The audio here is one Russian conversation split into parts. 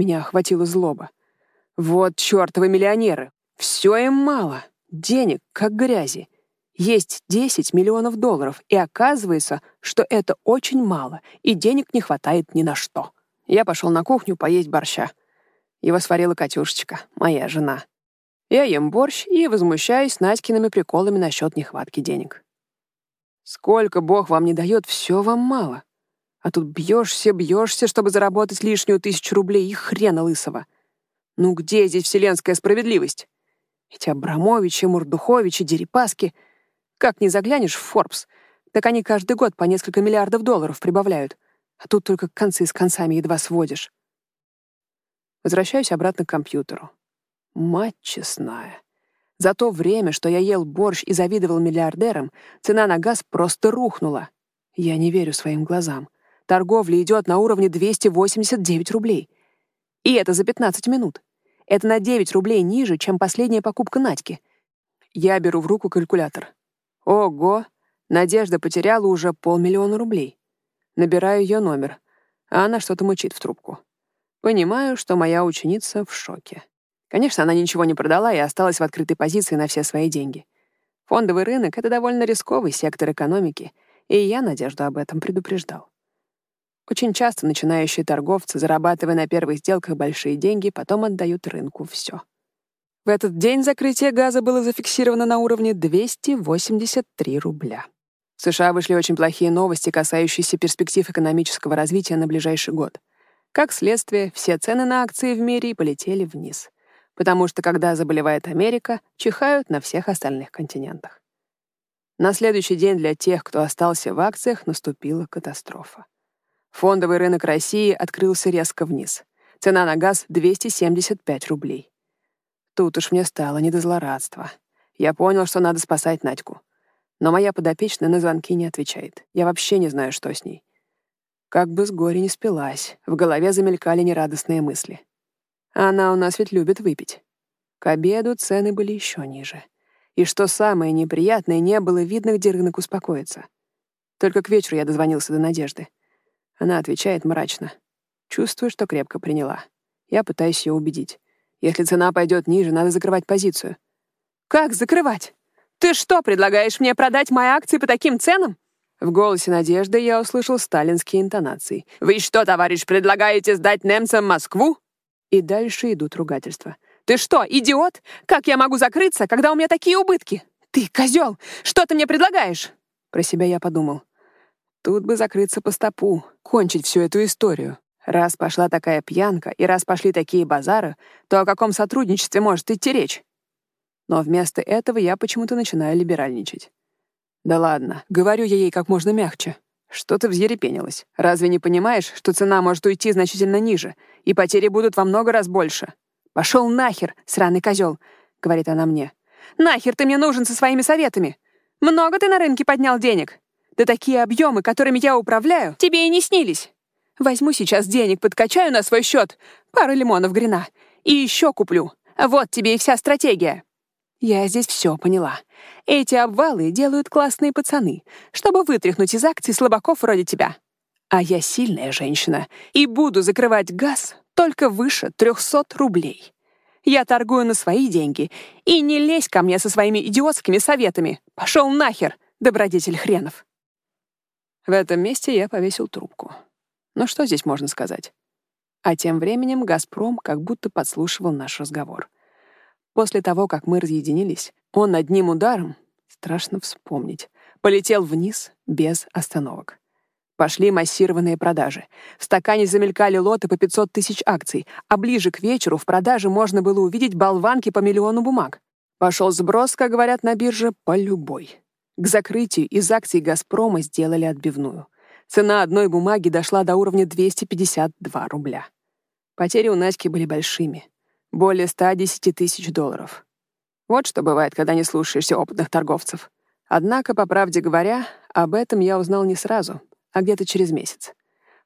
Меня охватила злоба. Вот чертовы миллионеры. Все им мало. Денег, как грязи. Есть 10 миллионов долларов, и оказывается, что это очень мало, и денег не хватает ни на что. Я пошел на кухню поесть борща. Его сварила Катюшечка, моя жена. Я ем борщ и возмущаюсь Надькиными приколами насчет нехватки денег. Сколько Бог вам не дает, все вам мало. А тут бьешься, бьешься, чтобы заработать лишнюю тысячу рублей, и хрена лысого. Ну где здесь вселенская справедливость? Эти Абрамовичи, Мурдуховичи, Дерипаски. Как не заглянешь в Форбс, так они каждый год по несколько миллиардов долларов прибавляют. А тут только концы с концами едва сводишь. Возвращаюсь обратно к компьютеру. Мать честная. За то время, что я ел борщ и завидовал миллиардерам, цена на газ просто рухнула. Я не верю своим глазам. Торговля идет на уровне 289 рублей. И это за 15 минут. Это на 9 рублей ниже, чем последняя покупка Надьки. Я беру в руку калькулятор. Ого! Надежда потеряла уже полмиллиона рублей. Набираю ее номер, а она что-то мычит в трубку. Понимаю, что моя ученица в шоке. Конечно, она ничего не продала и осталась в открытой позиции на все свои деньги. Фондовый рынок — это довольно рисковый сектор экономики, и я Надежду об этом предупреждал. Очень часто начинающие торговцы, зарабатывая на первых сделках большие деньги, потом отдают рынку все. В этот день закрытие газа было зафиксировано на уровне 283 рубля. В США вышли очень плохие новости, касающиеся перспектив экономического развития на ближайший год. Как следствие, все цены на акции в мире полетели вниз. Потому что, когда заболевает Америка, чихают на всех остальных континентах. На следующий день для тех, кто остался в акциях, наступила катастрофа. Фондовый рынок России открылся резко вниз. Цена на газ — 275 рублей. Тут уж мне стало не до злорадства. Я понял, что надо спасать Надьку. Но моя подопечная на звонки не отвечает. Я вообще не знаю, что с ней. Как бы с горя не спилась, в голове замелькали нерадостные мысли. Она у нас ведь любит выпить. К обеду цены были еще ниже. И что самое неприятное, не было видно, где рынок успокоится. Только к вечеру я дозвонился до Надежды. Она отвечает мрачно. Чувствую, что крепко приняла. Я пытаюсь ее убедить. Если цена пойдет ниже, надо закрывать позицию. «Как закрывать? Ты что, предлагаешь мне продать мои акции по таким ценам?» В голосе Надежды я услышал сталинские интонации. «Вы что, товарищ, предлагаете сдать немцам Москву?» И дальше идут ругательства. «Ты что, идиот? Как я могу закрыться, когда у меня такие убытки? Ты, козел, что ты мне предлагаешь?» Про себя я подумал. Тут бы закрыться по стопу, кончить всю эту историю. Раз пошла такая пьянка и раз пошли такие базары, то о каком сотрудничестве может идти речь? Но вместо этого я почему-то начинаю либеральничать. Да ладно, говорю я ей как можно мягче. Что ты взъерепенилась? Разве не понимаешь, что цена может уйти значительно ниже, и потери будут во много раз больше? Пошел нахер, сраный козел, говорит она мне. Нахер ты мне нужен со своими советами? Много ты на рынке поднял денег? Да такие объемы, которыми я управляю, тебе и не снились. Возьму сейчас денег, подкачаю на свой счет, пару лимонов грина, и еще куплю. Вот тебе и вся стратегия. Я здесь все поняла. Эти обвалы делают классные пацаны, чтобы вытряхнуть из акций слабаков вроде тебя. А я сильная женщина и буду закрывать газ только выше 300 рублей. Я торгую на свои деньги, и не лезь ко мне со своими идиотскими советами. Пошел нахер, добродетель хренов. В этом месте я повесил трубку. Ну что здесь можно сказать? А тем временем «Газпром» как будто подслушивал наш разговор — После того, как мы разъединились, он одним ударом, страшно вспомнить, полетел вниз без остановок. Пошли массированные продажи. В стакане замелькали лоты по 500 тысяч акций, а ближе к вечеру в продаже можно было увидеть болванки по миллиону бумаг. Пошел сброс, как говорят на бирже, по любой. К закрытию из акций «Газпрома» сделали отбивную. Цена одной бумаги дошла до уровня 252 рубля. Потери у Надьки были большими более 110 тысяч долларов. Вот что бывает, когда не слушаешься опытных торговцев. Однако, по правде говоря, об этом я узнал не сразу, а где-то через месяц.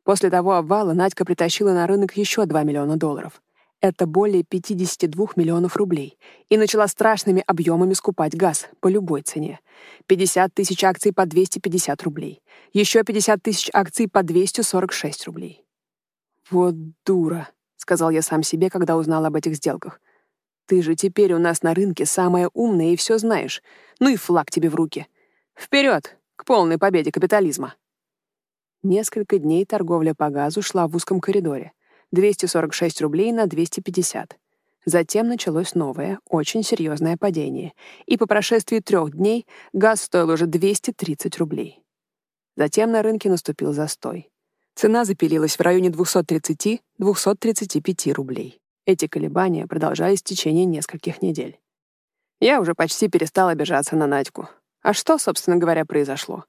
После того обвала Надька притащила на рынок еще 2 миллиона долларов. Это более 52 миллионов рублей. И начала страшными объемами скупать газ по любой цене. 50 тысяч акций по 250 рублей. Еще 50 тысяч акций по 246 рублей. Вот дура. — сказал я сам себе, когда узнал об этих сделках. «Ты же теперь у нас на рынке самая умная и все знаешь. Ну и флаг тебе в руки. Вперед, к полной победе капитализма!» Несколько дней торговля по газу шла в узком коридоре. 246 рублей на 250. Затем началось новое, очень серьезное падение, и по прошествии трех дней газ стоил уже 230 рублей. Затем на рынке наступил застой. Цена запилилась в районе 230-235 рублей. Эти колебания продолжались в течение нескольких недель. Я уже почти перестал обижаться на Надьку. А что, собственно говоря, произошло?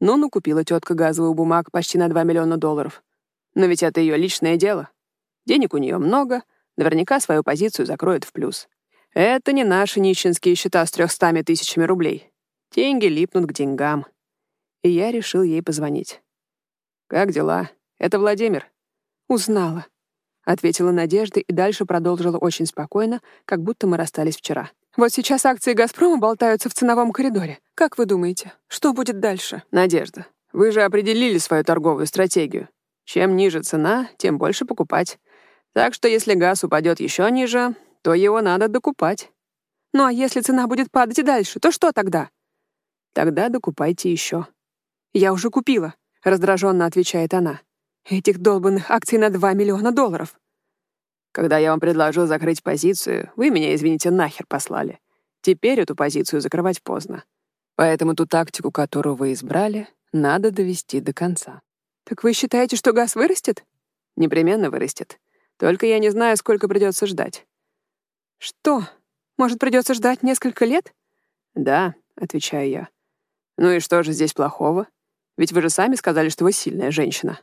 Ну, накупила тетка газовую бумаг почти на 2 миллиона долларов. Но ведь это ее личное дело. Денег у нее много, наверняка свою позицию закроет в плюс. Это не наши нищенские счета с 300 тысячами рублей. Деньги липнут к деньгам. И я решил ей позвонить. «Как дела? Это Владимир». «Узнала», — ответила Надежда и дальше продолжила очень спокойно, как будто мы расстались вчера. «Вот сейчас акции «Газпрома» болтаются в ценовом коридоре. Как вы думаете, что будет дальше?» «Надежда, вы же определили свою торговую стратегию. Чем ниже цена, тем больше покупать. Так что если газ упадет еще ниже, то его надо докупать. Ну а если цена будет падать и дальше, то что тогда? Тогда докупайте еще. Я уже купила, раздраженно отвечает она. Этих долбанных акций на 2 миллиона долларов. Когда я вам предложил закрыть позицию, вы меня, извините, нахер послали. Теперь эту позицию закрывать поздно. Поэтому ту тактику, которую вы избрали, надо довести до конца. Так вы считаете, что газ вырастет? Непременно вырастет. Только я не знаю, сколько придется ждать. Что? Может, придется ждать несколько лет? Да, отвечаю я. Ну и что же здесь плохого? Ведь вы же сами сказали, что вы сильная женщина.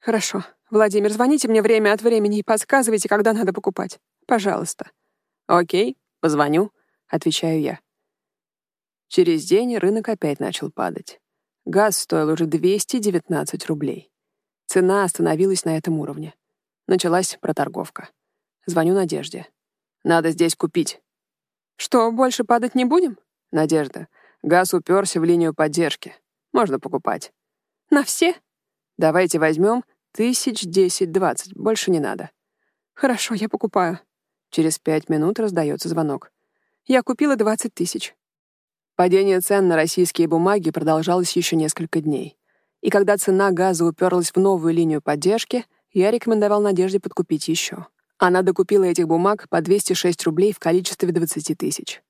Хорошо. Владимир, звоните мне время от времени и подсказывайте, когда надо покупать. Пожалуйста. Окей, позвоню, отвечаю я. Через день рынок опять начал падать. Газ стоил уже 219 рублей. Цена остановилась на этом уровне. Началась проторговка. Звоню Надежде. Надо здесь купить. Что, больше падать не будем? Надежда. Газ уперся в линию поддержки. Можно покупать. На все? Давайте возьмем тысяч десять-двадцать. Больше не надо. Хорошо, я покупаю. Через пять минут раздается звонок. Я купила двадцать тысяч. Падение цен на российские бумаги продолжалось еще несколько дней. И когда цена газа уперлась в новую линию поддержки — я рекомендовал Надежде подкупить еще. Она докупила этих бумаг по 206 рублей в количестве 20 тысяч.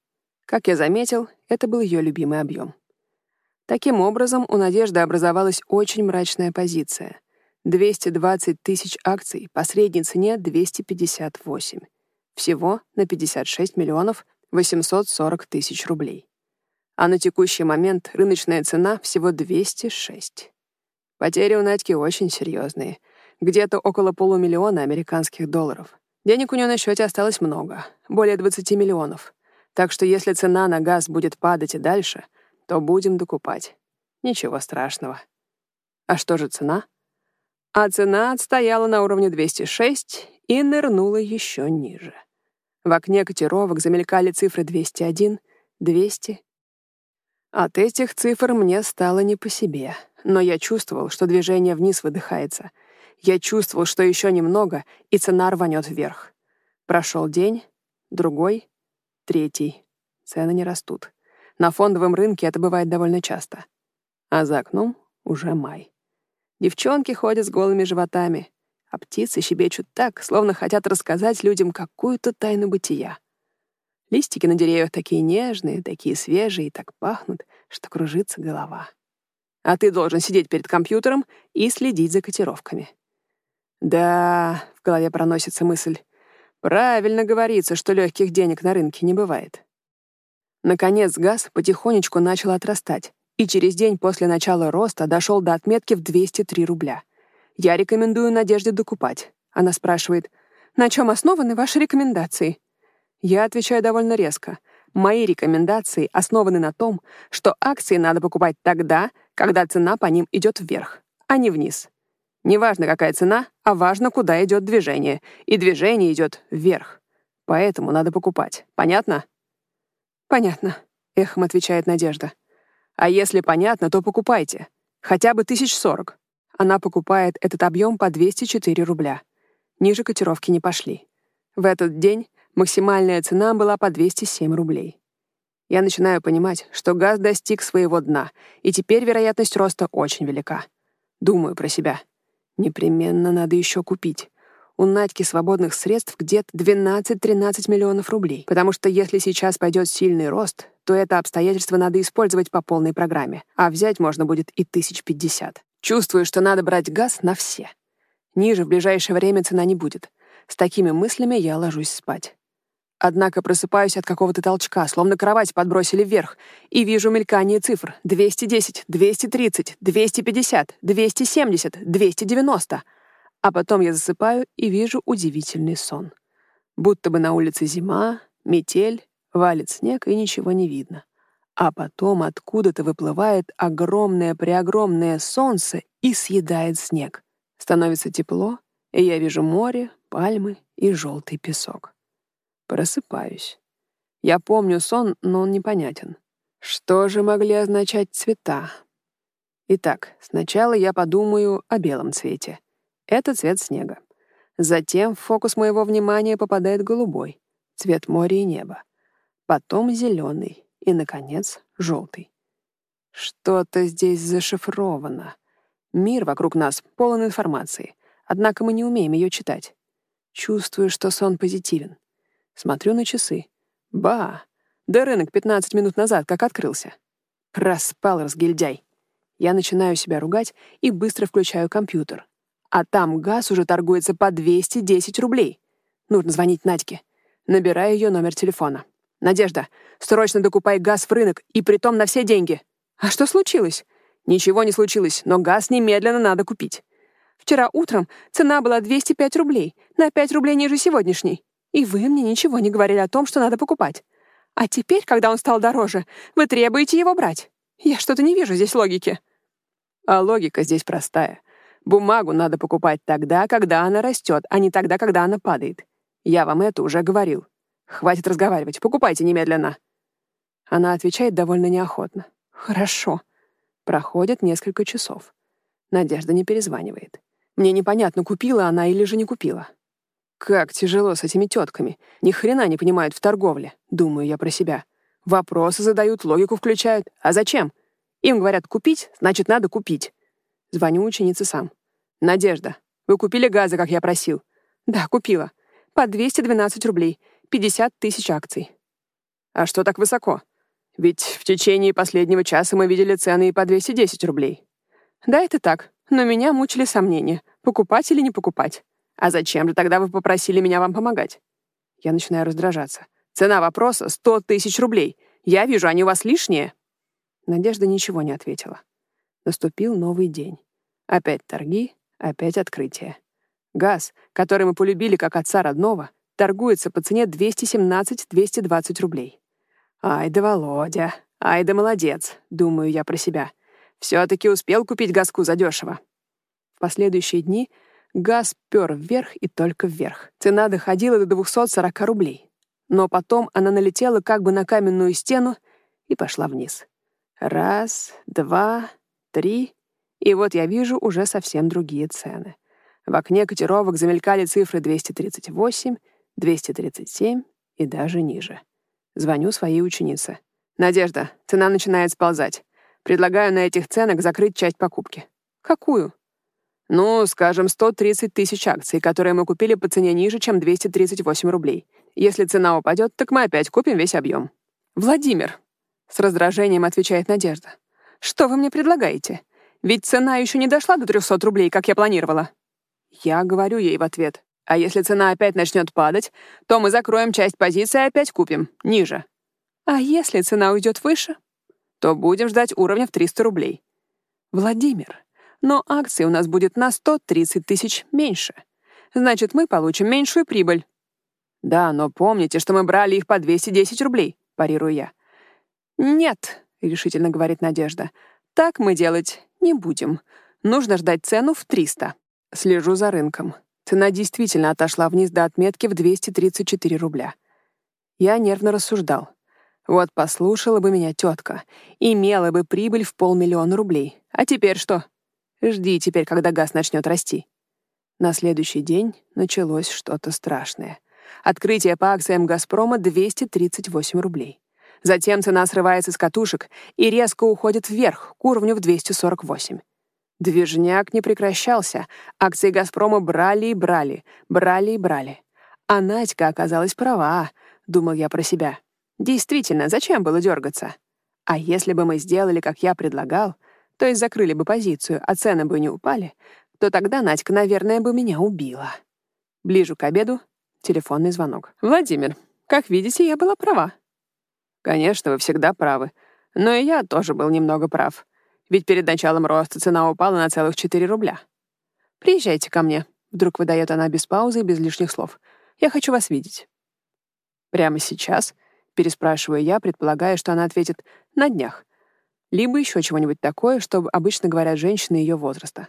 Как я заметил, это был ее любимый объем. Таким образом, у Надежды образовалась очень мрачная позиция. 220 тысяч акций по средней цене 258. Всего на 56 миллионов 840 тысяч рублей. А на текущий момент рыночная цена всего 206. Потери у Надьки очень серьезные — где-то около полумиллиона американских долларов. Денег у нее на счете осталось много, более 20 миллионов. Так что если цена на газ будет падать и дальше, то будем докупать. Ничего страшного. А что же цена? А цена отстояла на уровне 206 и нырнула еще ниже. В окне котировок замелькали цифры 201, 200. От этих цифр мне стало не по себе, но я чувствовал, что движение вниз выдыхается — я чувствовал, что еще немного, и цена рванет вверх. Прошел день, другой, третий. Цены не растут. На фондовом рынке это бывает довольно часто. А за окном уже май. Девчонки ходят с голыми животами, а птицы щебечут так, словно хотят рассказать людям какую-то тайну бытия. Листики на деревьях такие нежные, такие свежие и так пахнут, что кружится голова. А ты должен сидеть перед компьютером и следить за котировками. Да, в голове проносится мысль. Правильно говорится, что легких денег на рынке не бывает. Наконец газ потихонечку начал отрастать, и через день после начала роста дошел до отметки в 203 рубля. Я рекомендую Надежде докупать. Она спрашивает, на чем основаны ваши рекомендации? Я отвечаю довольно резко. Мои рекомендации основаны на том, что акции надо покупать тогда, когда цена по ним идет вверх, а не вниз. Неважно, какая цена, а важно, куда идет движение. И движение идет вверх. Поэтому надо покупать. Понятно? Понятно, эхом отвечает Надежда. А если понятно, то покупайте. Хотя бы тысяч сорок. Она покупает этот объем по 204 рубля. Ниже котировки не пошли. В этот день максимальная цена была по 207 рублей. Я начинаю понимать, что газ достиг своего дна, и теперь вероятность роста очень велика. Думаю про себя. Непременно надо еще купить. У Надьки свободных средств где-то 12-13 миллионов рублей, потому что если сейчас пойдет сильный рост, то это обстоятельство надо использовать по полной программе, а взять можно будет и тысяч пятьдесят. Чувствую, что надо брать газ на все. Ниже в ближайшее время цена не будет. С такими мыслями я ложусь спать. Однако просыпаюсь от какого-то толчка, словно кровать подбросили вверх, и вижу мелькание цифр. 210, 230, 250, 270, 290. А потом я засыпаю и вижу удивительный сон. Будто бы на улице зима, метель, валит снег и ничего не видно. А потом откуда-то выплывает огромное-преогромное солнце и съедает снег. Становится тепло, и я вижу море, пальмы и желтый песок. Просыпаюсь. Я помню сон, но он непонятен. Что же могли означать цвета? Итак, сначала я подумаю о белом цвете. Это цвет снега. Затем в фокус моего внимания попадает голубой, цвет моря и неба. Потом зеленый и, наконец, желтый. Что-то здесь зашифровано. Мир вокруг нас полон информации, однако мы не умеем ее читать. Чувствую, что сон позитивен. Смотрю на часы. Ба! Да рынок 15 минут назад как открылся. Проспал разгильдяй. Я начинаю себя ругать и быстро включаю компьютер. А там газ уже торгуется по 210 рублей. Нужно звонить Надьке. Набираю ее номер телефона. «Надежда, срочно докупай газ в рынок, и притом на все деньги». «А что случилось?» Ничего не случилось, но газ немедленно надо купить. Вчера утром цена была 205 рублей, на 5 рублей ниже сегодняшней. И вы мне ничего не говорили о том, что надо покупать. А теперь, когда он стал дороже, вы требуете его брать. Я что-то не вижу здесь логики. А логика здесь простая. Бумагу надо покупать тогда, когда она растет, а не тогда, когда она падает. Я вам это уже говорил. Хватит разговаривать, покупайте немедленно. Она отвечает довольно неохотно. Хорошо. Проходит несколько часов. Надежда не перезванивает. Мне непонятно, купила она или же не купила. Как тяжело с этими тетками. Ни хрена не понимают в торговле, думаю я про себя. Вопросы задают, логику включают. А зачем? Им говорят купить, значит, надо купить. Звоню ученице сам. «Надежда, вы купили газы, как я просил?» «Да, купила. По 212 рублей. 50 тысяч акций». «А что так высоко?» Ведь в течение последнего часа мы видели цены и по 210 рублей. Да, это так, но меня мучили сомнения, покупать или не покупать. А зачем же тогда вы попросили меня вам помогать? Я начинаю раздражаться. Цена вопроса — 100 тысяч рублей. Я вижу, они у вас лишние. Надежда ничего не ответила. Наступил новый день. Опять торги, опять открытие. Газ, который мы полюбили как отца родного, торгуется по цене 217-220 рублей. «Ай да Володя, ай да молодец», — думаю я про себя. Все-таки успел купить газку задешево. В последующие дни газ пер вверх и только вверх. Цена доходила до 240 рублей. Но потом она налетела как бы на каменную стену и пошла вниз. Раз, два, три, и вот я вижу уже совсем другие цены. В окне котировок замелькали цифры 238, 237 и даже ниже. Звоню своей ученице. «Надежда, цена начинает сползать. Предлагаю на этих ценах закрыть часть покупки». «Какую?» «Ну, скажем, 130 тысяч акций, которые мы купили по цене ниже, чем 238 рублей. Если цена упадет, так мы опять купим весь объем». «Владимир», — с раздражением отвечает Надежда, «что вы мне предлагаете? Ведь цена еще не дошла до 300 рублей, как я планировала». Я говорю ей в ответ. А если цена опять начнет падать, то мы закроем часть позиции и опять купим, ниже. А если цена уйдет выше, то будем ждать уровня в 300 рублей. Владимир, но акций у нас будет на 130 тысяч меньше. Значит, мы получим меньшую прибыль. Да, но помните, что мы брали их по 210 рублей, парирую я. Нет, решительно говорит Надежда, так мы делать не будем. Нужно ждать цену в 300. Слежу за рынком. Цена действительно отошла вниз до отметки в 234 рубля. Я нервно рассуждал. Вот послушала бы меня тетка, имела бы прибыль в полмиллиона рублей. А теперь что? Жди теперь, когда газ начнет расти. На следующий день началось что-то страшное. Открытие по акциям «Газпрома» — 238 рублей. Затем цена срывается с катушек и резко уходит вверх, к уровню в 248. Движняк не прекращался. Акции «Газпрома» брали и брали, брали и брали. А Надька оказалась права, думал я про себя. Действительно, зачем было дергаться? А если бы мы сделали, как я предлагал, то есть закрыли бы позицию, а цены бы не упали, то тогда Надька, наверное, бы меня убила. Ближе к обеду — телефонный звонок. «Владимир, как видите, я была права». «Конечно, вы всегда правы. Но и я тоже был немного прав. Ведь перед началом роста цена упала на целых 4 рубля. Приезжайте ко мне», — вдруг выдает она без паузы и без лишних слов. «Я хочу вас видеть». «Прямо сейчас?» — переспрашиваю я, предполагая, что она ответит «на днях». Либо еще чего-нибудь такое, что обычно говорят женщины ее возраста.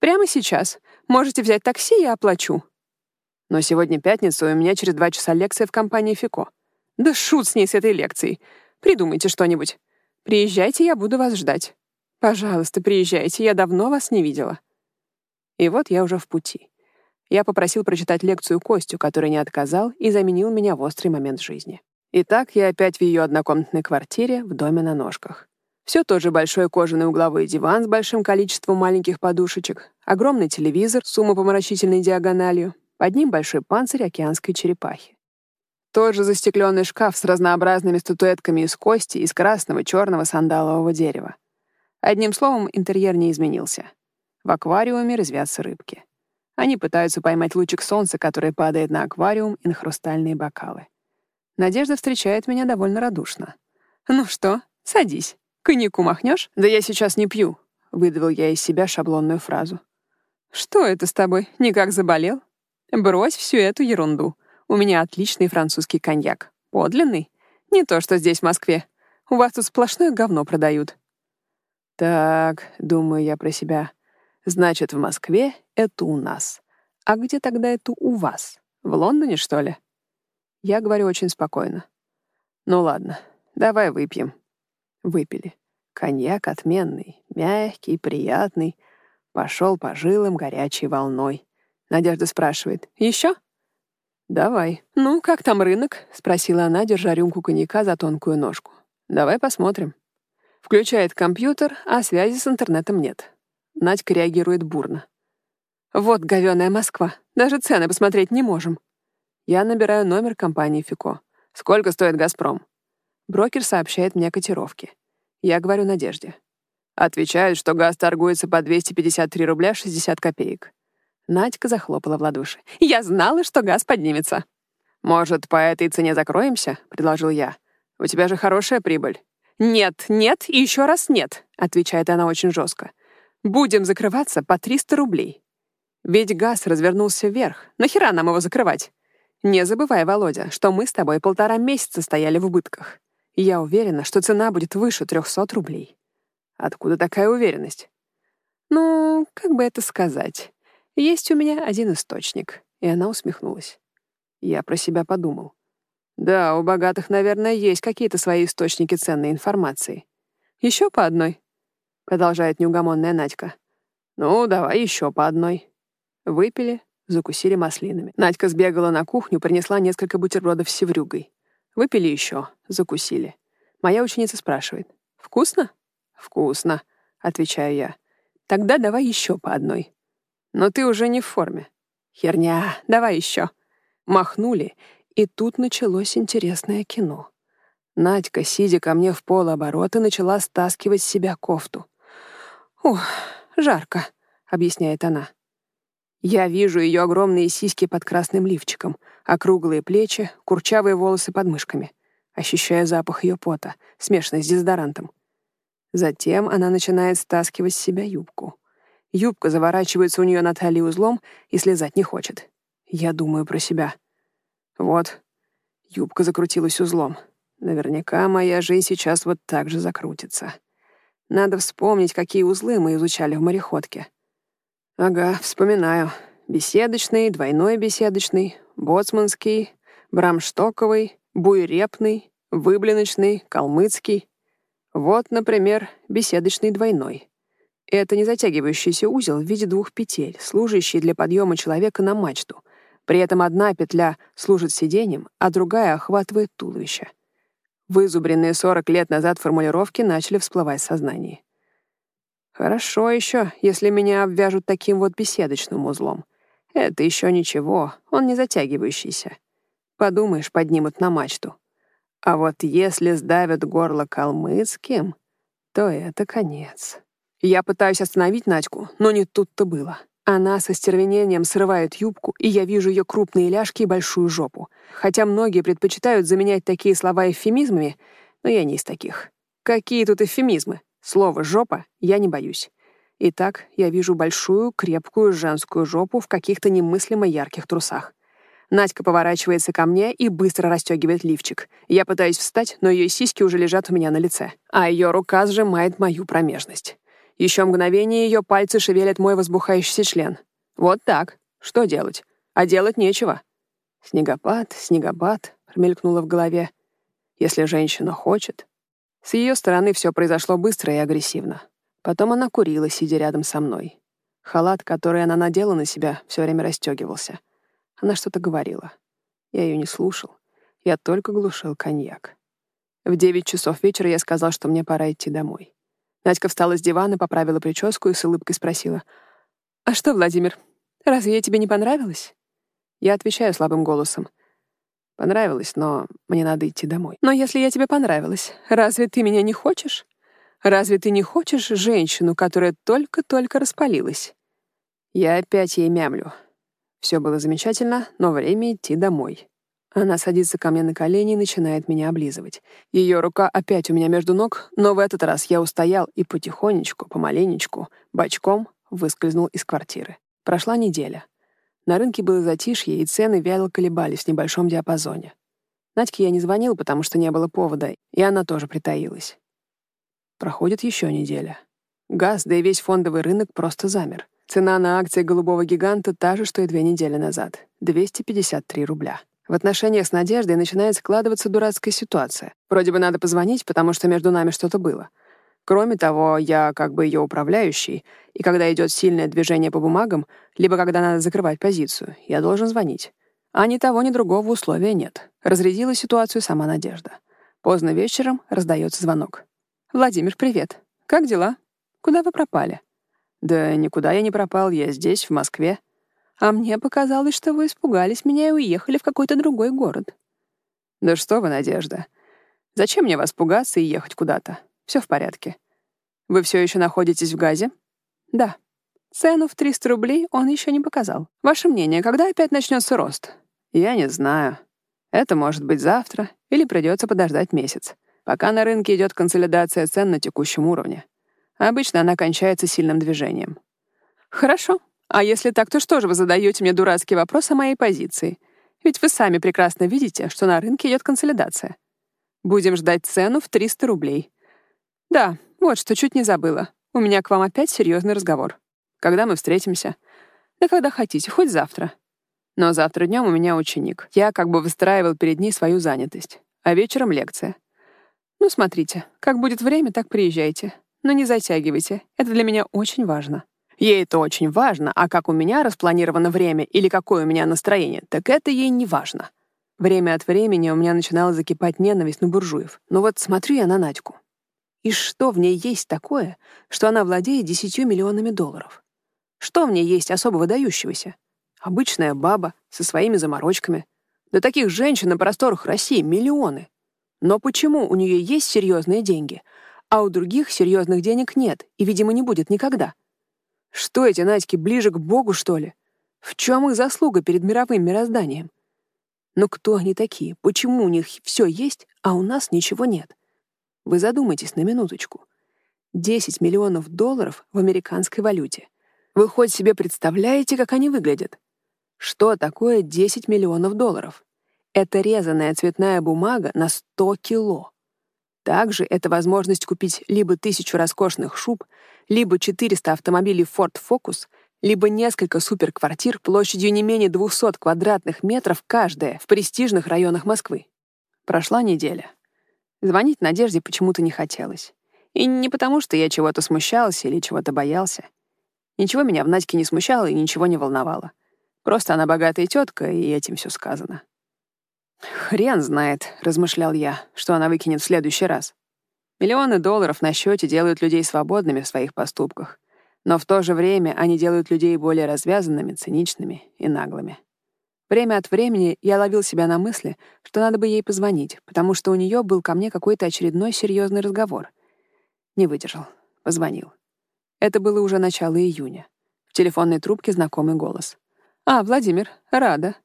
Прямо сейчас. Можете взять такси, я оплачу. Но сегодня пятница, и у меня через два часа лекция в компании ФИКО. Да шут с ней с этой лекцией. Придумайте что-нибудь. Приезжайте, я буду вас ждать. Пожалуйста, приезжайте, я давно вас не видела. И вот я уже в пути. Я попросил прочитать лекцию Костю, который не отказал и заменил меня в острый момент жизни. Итак, я опять в ее однокомнатной квартире в доме на ножках. Все тот же большой кожаный угловой диван с большим количеством маленьких подушечек, огромный телевизор с умопомрачительной диагональю, под ним большой панцирь океанской черепахи. Тот же застекленный шкаф с разнообразными статуэтками из кости из красного, черного сандалового дерева. Одним словом, интерьер не изменился. В аквариуме резвятся рыбки. Они пытаются поймать лучик солнца, который падает на аквариум и на хрустальные бокалы. Надежда встречает меня довольно радушно. «Ну что, садись». Коньяку махнешь? Да я сейчас не пью, выдавил я из себя шаблонную фразу. Что это с тобой? Никак заболел? Брось всю эту ерунду. У меня отличный французский коньяк. Подлинный. Не то, что здесь, в Москве. У вас тут сплошное говно продают. Так, думаю я про себя. Значит, в Москве это у нас. А где тогда это у вас? В Лондоне, что ли? Я говорю очень спокойно. Ну ладно, давай выпьем. Выпили. Коньяк отменный, мягкий, приятный. Пошел по жилам горячей волной. Надежда спрашивает. «Еще?» «Давай». «Ну, как там рынок?» — спросила она, держа рюмку коньяка за тонкую ножку. «Давай посмотрим». Включает компьютер, а связи с интернетом нет. Надька реагирует бурно. «Вот говёная Москва. Даже цены посмотреть не можем». Я набираю номер компании «Фико». «Сколько стоит «Газпром»?» Брокер сообщает мне котировки. Я говорю Надежде. Отвечают, что газ торгуется по 253 рубля 60 копеек. Надька захлопала в ладоши. «Я знала, что газ поднимется». «Может, по этой цене закроемся?» — предложил я. «У тебя же хорошая прибыль». «Нет, нет и еще раз нет», — отвечает она очень жестко. «Будем закрываться по 300 рублей. Ведь газ развернулся вверх. Нахера нам его закрывать? Не забывай, Володя, что мы с тобой полтора месяца стояли в убытках. Я уверена, что цена будет выше 300 рублей. Откуда такая уверенность? Ну, как бы это сказать? Есть у меня один источник. И она усмехнулась. Я про себя подумал. Да, у богатых, наверное, есть какие-то свои источники ценной информации. Еще по одной, продолжает неугомонная Надька. Ну, давай еще по одной. Выпили, закусили маслинами. Надька сбегала на кухню, принесла несколько бутербродов с севрюгой. Выпили еще, закусили. Моя ученица спрашивает. «Вкусно?» «Вкусно», — отвечаю я. «Тогда давай еще по одной». «Но ты уже не в форме». «Херня, давай еще». Махнули, и тут началось интересное кино. Надька, сидя ко мне в полоборота, начала стаскивать с себя кофту. «Ух, жарко», — объясняет она. Я вижу ее огромные сиськи под красным лифчиком, округлые плечи, курчавые волосы под мышками. Ощущая запах ее пота, смешанный с дезодорантом. Затем она начинает стаскивать с себя юбку. Юбка заворачивается у нее на талии узлом и слезать не хочет. Я думаю про себя. Вот, юбка закрутилась узлом. Наверняка моя жизнь сейчас вот так же закрутится. Надо вспомнить, какие узлы мы изучали в мореходке. Ага, вспоминаю. Беседочный, двойной беседочный, боцманский, брамштоковый, буйрепный, выблиночный, калмыцкий. Вот, например, беседочный двойной. Это не затягивающийся узел в виде двух петель, служащий для подъема человека на мачту. При этом одна петля служит сиденьем, а другая охватывает туловище. Вызубренные 40 лет назад формулировки начали всплывать в сознании. Хорошо еще, если меня обвяжут таким вот беседочным узлом. Это еще ничего, он не затягивающийся. Подумаешь, поднимут на мачту. А вот если сдавят горло калмыцким, то это конец. Я пытаюсь остановить Надьку, но не тут-то было. Она со стервенением срывает юбку, и я вижу ее крупные ляжки и большую жопу. Хотя многие предпочитают заменять такие слова эвфемизмами, но я не из таких. Какие тут эвфемизмы? Слово «жопа» я не боюсь. Итак, я вижу большую, крепкую женскую жопу в каких-то немыслимо ярких трусах. Надька поворачивается ко мне и быстро расстегивает лифчик. Я пытаюсь встать, но ее сиськи уже лежат у меня на лице, а ее рука сжимает мою промежность. Еще мгновение ее пальцы шевелят мой возбухающийся член. Вот так. Что делать? А делать нечего. Снегопад, снегопад, промелькнуло в голове. Если женщина хочет. С ее стороны все произошло быстро и агрессивно. Потом она курила, сидя рядом со мной. Халат, который она надела на себя, все время расстегивался. Она что-то говорила. Я ее не слушал. Я только глушил коньяк. В девять часов вечера я сказал, что мне пора идти домой. Надька встала с дивана, поправила прическу и с улыбкой спросила. «А что, Владимир, разве я тебе не понравилась?» Я отвечаю слабым голосом. «Понравилось, но мне надо идти домой». «Но если я тебе понравилась, разве ты меня не хочешь?» Разве ты не хочешь женщину, которая только-только распалилась? Я опять ей мямлю. Все было замечательно, но время идти домой. Она садится ко мне на колени и начинает меня облизывать. Ее рука опять у меня между ног, но в этот раз я устоял и потихонечку, помаленечку, бочком выскользнул из квартиры. Прошла неделя. На рынке было затишье, и цены вяло колебались в небольшом диапазоне. Надьке я не звонил, потому что не было повода, и она тоже притаилась. Проходит еще неделя. Газ, да и весь фондовый рынок просто замер. Цена на акции голубого гиганта та же, что и две недели назад — 253 рубля. В отношениях с Надеждой начинает складываться дурацкая ситуация. Вроде бы надо позвонить, потому что между нами что-то было. Кроме того, я как бы ее управляющий, и когда идет сильное движение по бумагам, либо когда надо закрывать позицию, я должен звонить. А ни того, ни другого условия нет. Разрядила ситуацию сама Надежда. Поздно вечером раздается звонок. «Владимир, привет. Как дела? Куда вы пропали?» «Да никуда я не пропал, я здесь, в Москве». «А мне показалось, что вы испугались меня и уехали в какой-то другой город». «Да что вы, Надежда. Зачем мне вас пугаться и ехать куда-то? Все в порядке. Вы все еще находитесь в Газе?» «Да. Цену в 300 рублей он еще не показал. Ваше мнение, когда опять начнется рост?» «Я не знаю. Это может быть завтра или придется подождать месяц пока на рынке идет консолидация цен на текущем уровне. Обычно она кончается сильным движением. Хорошо. А если так, то что же вы задаете мне дурацкий вопрос о моей позиции? Ведь вы сами прекрасно видите, что на рынке идет консолидация. Будем ждать цену в 300 рублей. Да, вот что, чуть не забыла. У меня к вам опять серьезный разговор. Когда мы встретимся? Да когда хотите, хоть завтра. Но завтра днем у меня ученик. Я как бы выстраивал перед ней свою занятость. А вечером лекция. «Ну, смотрите, как будет время, так приезжайте. Но не затягивайте, это для меня очень важно». Ей это очень важно, а как у меня распланировано время или какое у меня настроение, так это ей не важно. Время от времени у меня начинала закипать ненависть на буржуев. Но вот смотрю я на Надьку. И что в ней есть такое, что она владеет десятью миллионами долларов? Что в ней есть особо выдающегося? Обычная баба со своими заморочками. Да таких женщин на просторах России миллионы. Но почему у нее есть серьезные деньги, а у других серьезных денег нет и, видимо, не будет никогда? Что эти Надьки ближе к Богу, что ли? В чем их заслуга перед мировым мирозданием? Но кто они такие? Почему у них все есть, а у нас ничего нет? Вы задумайтесь на минуточку. 10 миллионов долларов в американской валюте. Вы хоть себе представляете, как они выглядят? Что такое 10 миллионов долларов? Это резаная цветная бумага на 100 кило. Также это возможность купить либо тысячу роскошных шуб, либо 400 автомобилей Ford Focus, либо несколько суперквартир площадью не менее 200 квадратных метров каждая в престижных районах Москвы. Прошла неделя. Звонить Надежде почему-то не хотелось. И не потому, что я чего-то смущался или чего-то боялся. Ничего меня в Надьке не смущало и ничего не волновало. Просто она богатая тетка, и этим все сказано. «Хрен знает», — размышлял я, — «что она выкинет в следующий раз. Миллионы долларов на счете делают людей свободными в своих поступках, но в то же время они делают людей более развязанными, циничными и наглыми. Время от времени я ловил себя на мысли, что надо бы ей позвонить, потому что у нее был ко мне какой-то очередной серьезный разговор. Не выдержал. Позвонил. Это было уже начало июня. В телефонной трубке знакомый голос. «А, Владимир, рада.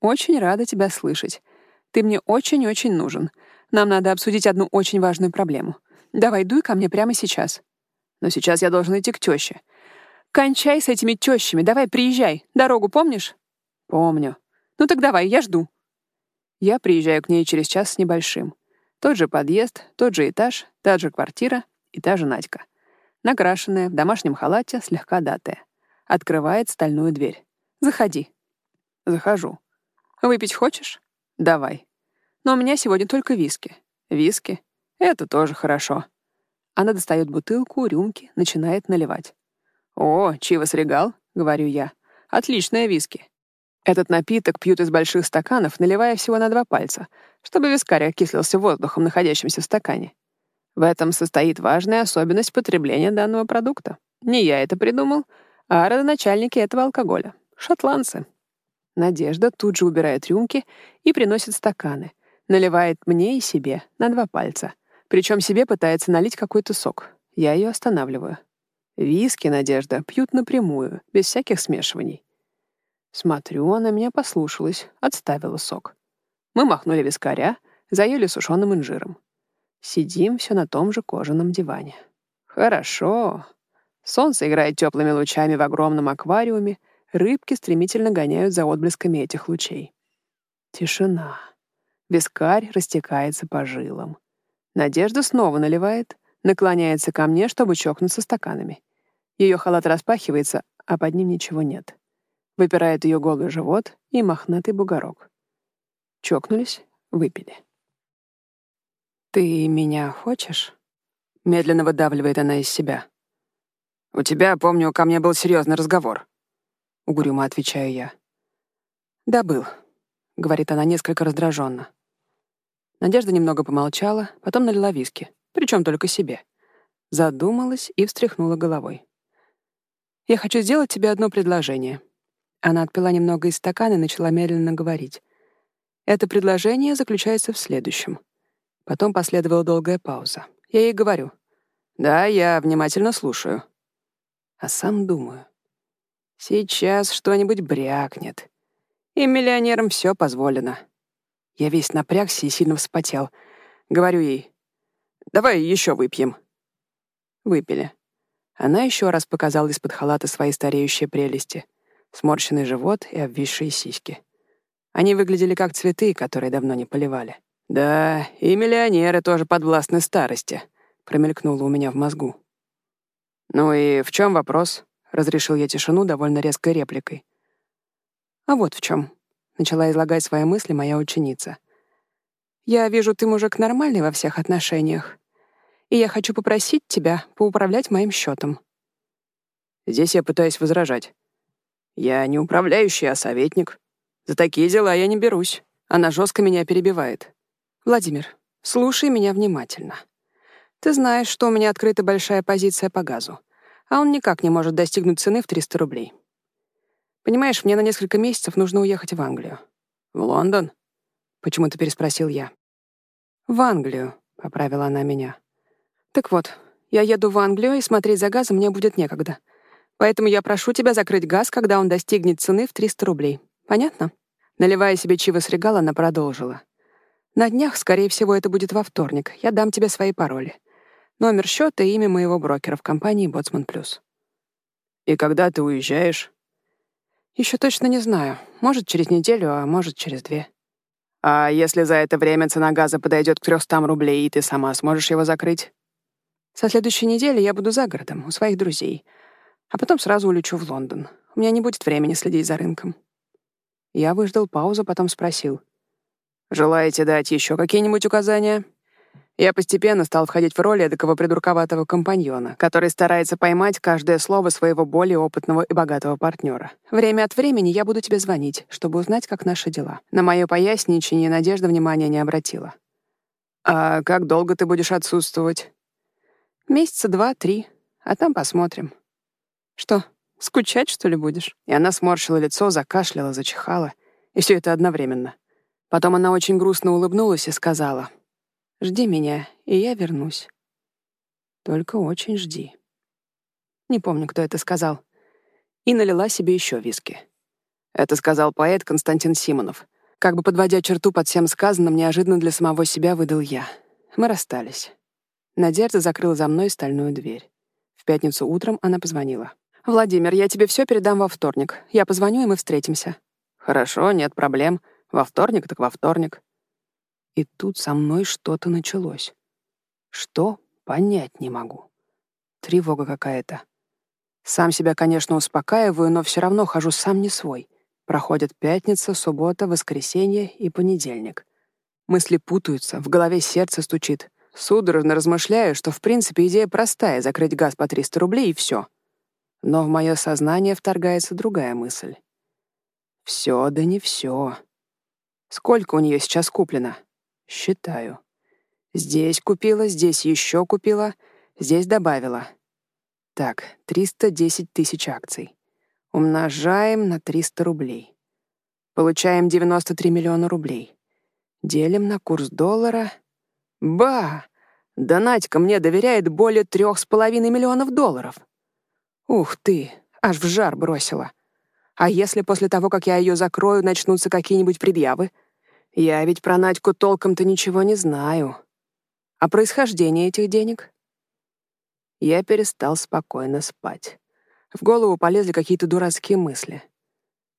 Очень рада тебя слышать. Ты мне очень-очень нужен. Нам надо обсудить одну очень важную проблему. Давай, дуй ко мне прямо сейчас. Но сейчас я должен идти к тёще. Кончай с этими тёщами, давай приезжай. Дорогу помнишь? Помню. Ну так давай, я жду. Я приезжаю к ней через час с небольшим. Тот же подъезд, тот же этаж, та же квартира и та же Надька. Накрашенная, в домашнем халате, слегка датая. Открывает стальную дверь. «Заходи». Захожу. «Выпить хочешь?» «Давай». «Но у меня сегодня только виски». «Виски? Это тоже хорошо». Она достает бутылку, рюмки, начинает наливать. «О, Чивас Регал», — говорю я. «Отличная виски». Этот напиток пьют из больших стаканов, наливая всего на два пальца, чтобы вискарь окислился воздухом, находящимся в стакане. В этом состоит важная особенность потребления данного продукта. Не я это придумал, а родоначальники этого алкоголя — шотландцы. Надежда тут же убирает рюмки и приносит стаканы. Наливает мне и себе на два пальца. Причем себе пытается налить какой-то сок. Я ее останавливаю. Виски, Надежда, пьют напрямую, без всяких смешиваний. Смотрю, она меня послушалась, отставила сок. Мы махнули вискаря, заели сушеным инжиром. Сидим все на том же кожаном диване. Хорошо. Солнце играет теплыми лучами в огромном аквариуме, Рыбки стремительно гоняют за отблесками этих лучей. Тишина. Вискарь растекается по жилам. Надежда снова наливает, наклоняется ко мне, чтобы чокнуться стаканами. Ее халат распахивается, а под ним ничего нет. Выпирает ее голый живот и мохнатый бугорок. Чокнулись, выпили. «Ты меня хочешь?» Медленно выдавливает она из себя. «У тебя, помню, ко мне был серьезный разговор», — угрюмо отвечаю я. «Да, был», — говорит она несколько раздраженно. Надежда немного помолчала, потом налила виски, причем только себе. Задумалась и встряхнула головой. «Я хочу сделать тебе одно предложение». Она отпила немного из стакана и начала медленно говорить. Это предложение заключается в следующем. Потом последовала долгая пауза. Я ей говорю. «Да, я внимательно слушаю». А сам думаю. Сейчас что-нибудь брякнет. И миллионерам все позволено. Я весь напрягся и сильно вспотел. Говорю ей, давай еще выпьем. Выпили. Она еще раз показала из-под халата свои стареющие прелести. Сморщенный живот и обвисшие сиськи. Они выглядели как цветы, которые давно не поливали. «Да, и миллионеры тоже подвластны старости», — промелькнуло у меня в мозгу. «Ну и в чем вопрос?» Разрешил я тишину довольно резкой репликой. «А вот в чем, начала излагать свои мысли моя ученица. «Я вижу, ты мужик нормальный во всех отношениях, и я хочу попросить тебя поуправлять моим счетом. Здесь я пытаюсь возражать. «Я не управляющий, а советник. За такие дела я не берусь». Она жестко меня перебивает. «Владимир, слушай меня внимательно. Ты знаешь, что у меня открыта большая позиция по газу а он никак не может достигнуть цены в 300 рублей. Понимаешь, мне на несколько месяцев нужно уехать в Англию. В Лондон? Почему-то переспросил я. В Англию, поправила она меня. Так вот, я еду в Англию, и смотреть за газом мне будет некогда. Поэтому я прошу тебя закрыть газ, когда он достигнет цены в 300 рублей. Понятно? Наливая себе чиво с регала, она продолжила. На днях, скорее всего, это будет во вторник. Я дам тебе свои пароли номер счета и имя моего брокера в компании «Боцман Плюс». «И когда ты уезжаешь?» Еще точно не знаю. Может, через неделю, а может, через две. А если за это время цена газа подойдет к 300 рублей, и ты сама сможешь его закрыть? Со следующей недели я буду за городом, у своих друзей. А потом сразу улечу в Лондон. У меня не будет времени следить за рынком. Я выждал паузу, потом спросил. «Желаете дать еще какие-нибудь указания?» Я постепенно стал входить в роль эдакого придурковатого компаньона, который старается поймать каждое слово своего более опытного и богатого партнера. Время от времени я буду тебе звонить, чтобы узнать, как наши дела. На мое поясничание Надежда внимания не обратила. «А как долго ты будешь отсутствовать?» «Месяца два-три, а там посмотрим». «Что, скучать, что ли, будешь?» И она сморщила лицо, закашляла, зачихала. И все это одновременно. Потом она очень грустно улыбнулась и сказала — Жди меня, и я вернусь. Только очень жди. Не помню, кто это сказал. И налила себе еще виски. Это сказал поэт Константин Симонов. Как бы подводя черту под всем сказанным, неожиданно для самого себя выдал я. Мы расстались. Надежда закрыла за мной стальную дверь. В пятницу утром она позвонила. «Владимир, я тебе все передам во вторник. Я позвоню, и мы встретимся». «Хорошо, нет проблем. Во вторник так во вторник». И тут со мной что-то началось. Что? Понять не могу. Тревога какая-то. Сам себя, конечно, успокаиваю, но все равно хожу сам не свой. Проходит пятница, суббота, воскресенье и понедельник. Мысли путаются, в голове сердце стучит. Судорожно размышляю, что в принципе идея простая — закрыть газ по 300 рублей и все. Но в мое сознание вторгается другая мысль. Все да не все. Сколько у нее сейчас куплено? Считаю. Здесь купила, здесь еще купила, здесь добавила. Так, 310 тысяч акций. Умножаем на 300 рублей. Получаем 93 миллиона рублей. Делим на курс доллара. Ба! Да Надька мне доверяет более трех с половиной миллионов долларов. Ух ты, аж в жар бросила. А если после того, как я ее закрою, начнутся какие-нибудь предъявы — я ведь про Надьку толком-то ничего не знаю. А происхождение этих денег? Я перестал спокойно спать. В голову полезли какие-то дурацкие мысли.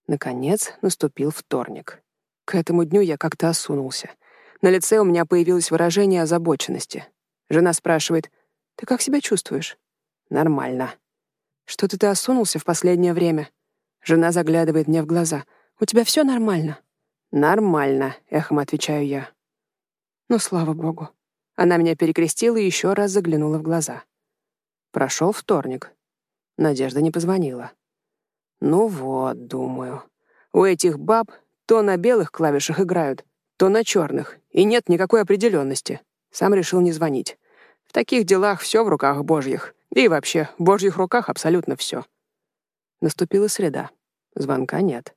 Наконец наступил вторник. К этому дню я как-то осунулся. На лице у меня появилось выражение озабоченности. Жена спрашивает, «Ты как себя чувствуешь?» «Нормально». «Что-то ты осунулся в последнее время?» Жена заглядывает мне в глаза. «У тебя все нормально?» «Нормально», — эхом отвечаю я. Ну, слава богу. Она меня перекрестила и еще раз заглянула в глаза. Прошел вторник. Надежда не позвонила. Ну вот, думаю. У этих баб то на белых клавишах играют, то на черных, и нет никакой определенности. Сам решил не звонить. В таких делах все в руках божьих. И вообще, в божьих руках абсолютно все. Наступила среда. Звонка нет.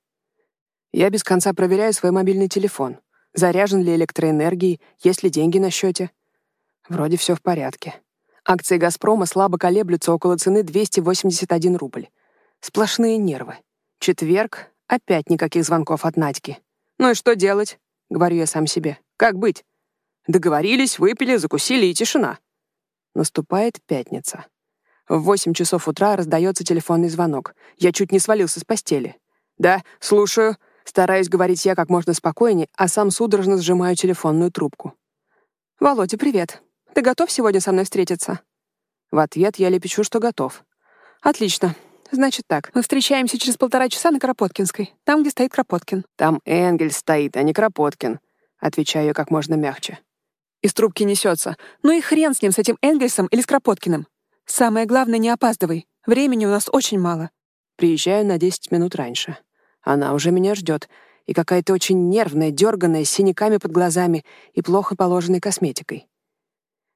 Я без конца проверяю свой мобильный телефон. Заряжен ли электроэнергией, есть ли деньги на счете. Вроде все в порядке. Акции «Газпрома» слабо колеблются около цены 281 рубль. Сплошные нервы. Четверг, опять никаких звонков от Надьки. «Ну и что делать?» — говорю я сам себе. «Как быть?» Договорились, выпили, закусили и тишина. Наступает пятница. В восемь часов утра раздается телефонный звонок. Я чуть не свалился с постели. «Да, слушаю», Стараюсь говорить я как можно спокойнее, а сам судорожно сжимаю телефонную трубку. «Володя, привет. Ты готов сегодня со мной встретиться?» В ответ я лепечу, что готов. «Отлично. Значит так, мы встречаемся через полтора часа на Кропоткинской, там, где стоит Кропоткин». «Там Энгель стоит, а не Кропоткин», — отвечаю я как можно мягче. Из трубки несется. «Ну и хрен с ним, с этим Энгельсом или с Кропоткиным. Самое главное, не опаздывай. Времени у нас очень мало». Приезжаю на 10 минут раньше. Она уже меня ждет, и какая-то очень нервная, дерганная, с синяками под глазами и плохо положенной косметикой.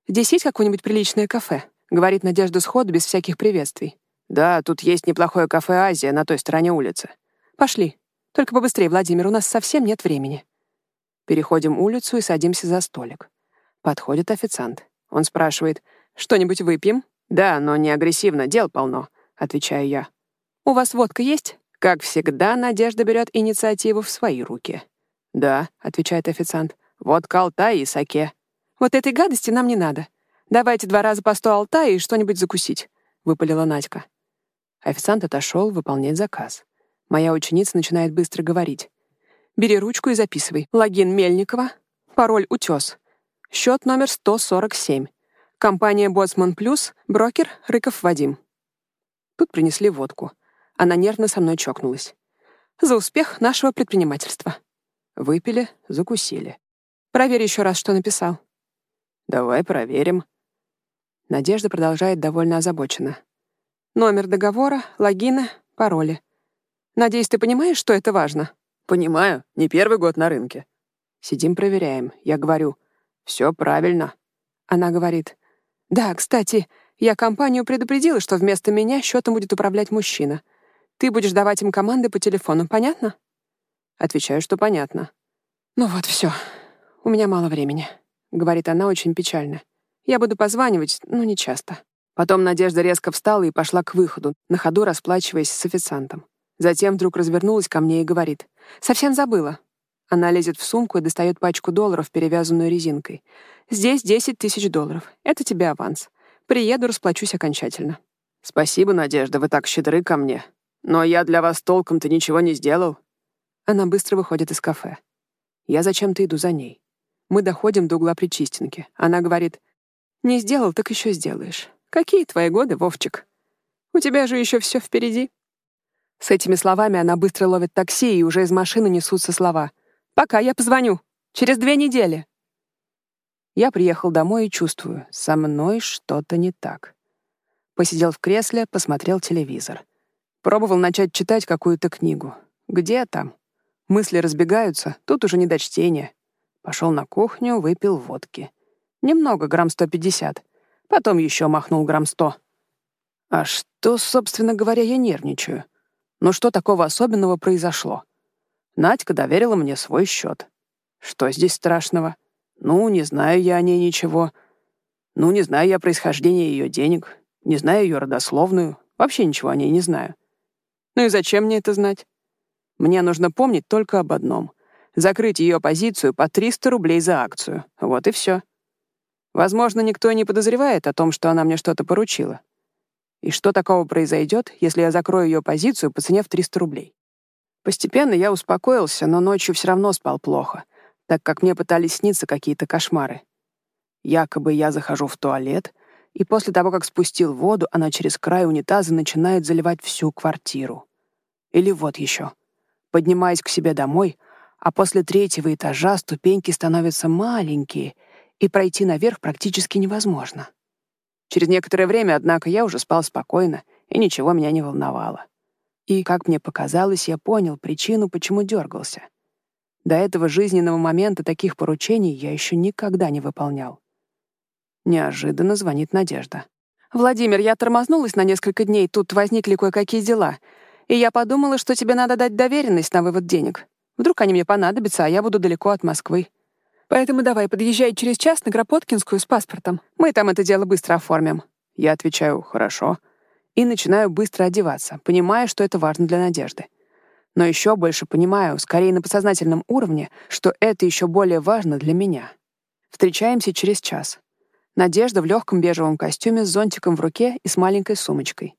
«Здесь есть какое-нибудь приличное кафе?» — говорит Надежда сходу, без всяких приветствий. «Да, тут есть неплохое кафе «Азия» на той стороне улицы». «Пошли. Только побыстрее, Владимир, у нас совсем нет времени». Переходим улицу и садимся за столик. Подходит официант. Он спрашивает, «Что-нибудь выпьем?» «Да, но не агрессивно, дел полно», — отвечаю я. «У вас водка есть?» Как всегда, Надежда берет инициативу в свои руки. «Да», — отвечает официант, — «вот колтай и саке». «Вот этой гадости нам не надо. Давайте два раза по сто алта и что-нибудь закусить», — выпалила Надька. Официант отошел выполнять заказ. Моя ученица начинает быстро говорить. «Бери ручку и записывай. Логин Мельникова, пароль «Утес», счет номер 147. Компания «Боцман Плюс», брокер Рыков Вадим». Тут принесли водку. Она нервно со мной чокнулась. «За успех нашего предпринимательства». Выпили, закусили. «Проверь еще раз, что написал». Давай проверим. Надежда продолжает довольно озабоченно. Номер договора, логины, пароли. Надеюсь, ты понимаешь, что это важно? Понимаю, не первый год на рынке. Сидим, проверяем. Я говорю, все правильно. Она говорит, да, кстати, я компанию предупредила, что вместо меня счетом будет управлять мужчина. Ты будешь давать им команды по телефону, понятно? Отвечаю, что понятно. Ну вот, все. У меня мало времени, говорит она очень печально. Я буду позванивать, но не часто. Потом Надежда резко встала и пошла к выходу, на ходу расплачиваясь с официантом. Затем вдруг развернулась ко мне и говорит. «Совсем забыла». Она лезет в сумку и достает пачку долларов, перевязанную резинкой. «Здесь 10 тысяч долларов. Это тебе аванс. Приеду, расплачусь окончательно». «Спасибо, Надежда, вы так щедры ко мне. Но я для вас толком-то ничего не сделал». Она быстро выходит из кафе. Я зачем-то иду за ней. Мы доходим до угла Причистенки. Она говорит, «Не сделал, так еще сделаешь. Какие твои годы, Вовчик? У тебя же еще все впереди». С этими словами она быстро ловит такси, и уже из машины несутся слова. «Пока, я позвоню. Через две недели». Я приехал домой и чувствую, со мной что-то не так. Посидел в кресле, посмотрел телевизор. Пробовал начать читать какую-то книгу. Где там? Мысли разбегаются, тут уже не до чтения. Пошел на кухню, выпил водки. Немного, грамм 150. Потом еще махнул грамм 100. А что, собственно говоря, я нервничаю? Но что такого особенного произошло? Надька доверила мне свой счет. Что здесь страшного? Ну, не знаю я о ней ничего. Ну, не знаю я происхождения ее денег, не знаю ее родословную, вообще ничего о ней не знаю. Ну и зачем мне это знать? Мне нужно помнить только об одном — закрыть ее позицию по 300 рублей за акцию. Вот и все. Возможно, никто и не подозревает о том, что она мне что-то поручила. И что такого произойдет, если я закрою ее позицию по цене в 300 рублей? Постепенно я успокоился, но ночью все равно спал плохо, так как мне пытались сниться какие-то кошмары. Якобы я захожу в туалет, и после того, как спустил воду, она через край унитаза начинает заливать всю квартиру. Или вот еще. Поднимаясь к себе домой, а после третьего этажа ступеньки становятся маленькие, и пройти наверх практически невозможно. Через некоторое время, однако, я уже спал спокойно, и ничего меня не волновало. И, как мне показалось, я понял причину, почему дергался. До этого жизненного момента таких поручений я еще никогда не выполнял. Неожиданно звонит Надежда. «Владимир, я тормознулась на несколько дней, тут возникли кое-какие дела. И я подумала, что тебе надо дать доверенность на вывод денег. Вдруг они мне понадобятся, а я буду далеко от Москвы. Поэтому давай, подъезжай через час на Кропоткинскую с паспортом. Мы там это дело быстро оформим». Я отвечаю «хорошо» и начинаю быстро одеваться, понимая, что это важно для Надежды. Но еще больше понимаю, скорее на подсознательном уровне, что это еще более важно для меня. Встречаемся через час. Надежда в легком бежевом костюме с зонтиком в руке и с маленькой сумочкой.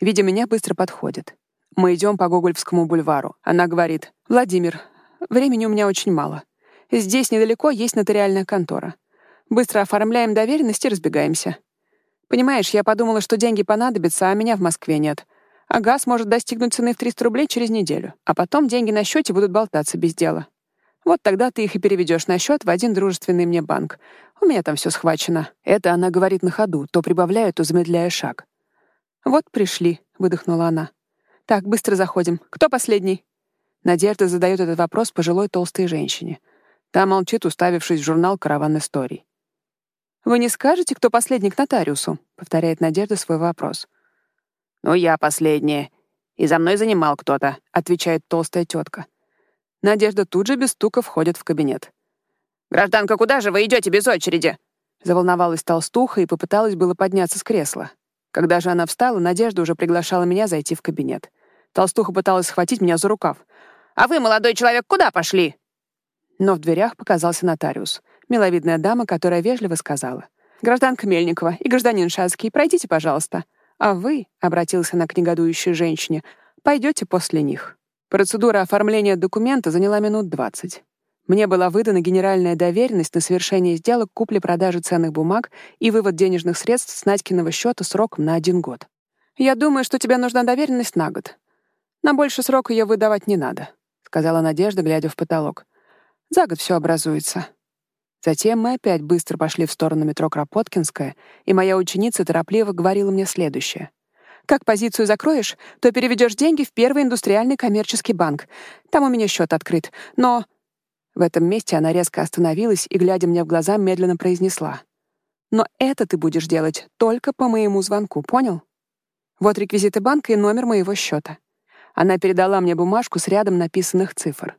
Видя меня, быстро подходит. Мы идем по Гоголевскому бульвару. Она говорит, «Владимир, времени у меня очень мало. Здесь недалеко есть нотариальная контора. Быстро оформляем доверенность и разбегаемся. Понимаешь, я подумала, что деньги понадобятся, а меня в Москве нет. А газ может достигнуть цены в 300 рублей через неделю. А потом деньги на счете будут болтаться без дела. Вот тогда ты их и переведешь на счет в один дружественный мне банк. У меня там все схвачено. Это она говорит на ходу, то прибавляя, то замедляя шаг. Вот пришли, выдохнула она. Так, быстро заходим. Кто последний? Надежда задает этот вопрос пожилой толстой женщине. Та молчит, уставившись в журнал «Караван историй». «Вы не скажете, кто последний к нотариусу?» — повторяет Надежда свой вопрос. «Ну, я последняя. И за мной занимал кто-то», — отвечает толстая тетка. Надежда тут же без стука входит в кабинет. «Гражданка, куда же вы идете без очереди?» Заволновалась толстуха и попыталась было подняться с кресла. Когда же она встала, Надежда уже приглашала меня зайти в кабинет. Толстуха пыталась схватить меня за рукав. «А вы, молодой человек, куда пошли?» Но в дверях показался нотариус, миловидная дама, которая вежливо сказала. «Гражданка Мельникова и гражданин Шацкий, пройдите, пожалуйста. А вы, — обратился она к негодующей женщине, — пойдете после них». Процедура оформления документа заняла минут двадцать. Мне была выдана генеральная доверенность на совершение сделок купли-продажи ценных бумаг и вывод денежных средств с Надькиного счета сроком на один год. «Я думаю, что тебе нужна доверенность на год. На больше срока ее выдавать не надо», — сказала Надежда, глядя в потолок. За год все образуется. Затем мы опять быстро пошли в сторону метро Кропоткинская, и моя ученица торопливо говорила мне следующее. «Как позицию закроешь, то переведешь деньги в Первый индустриальный коммерческий банк. Там у меня счет открыт. Но...» В этом месте она резко остановилась и, глядя мне в глаза, медленно произнесла. «Но это ты будешь делать только по моему звонку, понял? Вот реквизиты банка и номер моего счета». Она передала мне бумажку с рядом написанных цифр.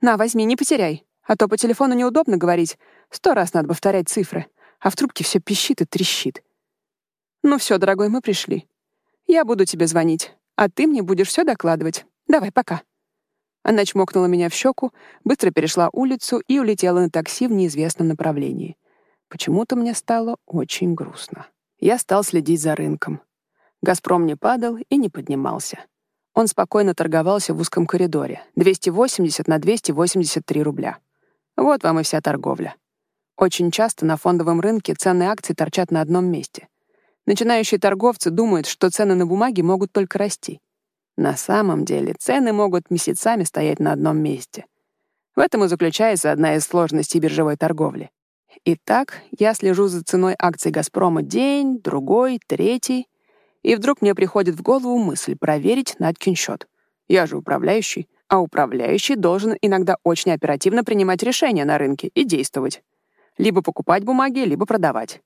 «На, возьми, не потеряй, а то по телефону неудобно говорить. Сто раз надо повторять цифры, а в трубке все пищит и трещит. Ну все, дорогой, мы пришли. Я буду тебе звонить, а ты мне будешь все докладывать. Давай, пока». Она чмокнула меня в щеку, быстро перешла улицу и улетела на такси в неизвестном направлении. Почему-то мне стало очень грустно. Я стал следить за рынком. «Газпром» не падал и не поднимался. Он спокойно торговался в узком коридоре. 280 на 283 рубля. Вот вам и вся торговля. Очень часто на фондовом рынке ценные акции торчат на одном месте. Начинающие торговцы думают, что цены на бумаге могут только расти. На самом деле цены могут месяцами стоять на одном месте. В этом и заключается одна из сложностей биржевой торговли. Итак, я слежу за ценой акций «Газпрома» день, другой, третий, и вдруг мне приходит в голову мысль проверить Надькин счет. Я же управляющий, а управляющий должен иногда очень оперативно принимать решения на рынке и действовать. Либо покупать бумаги, либо продавать.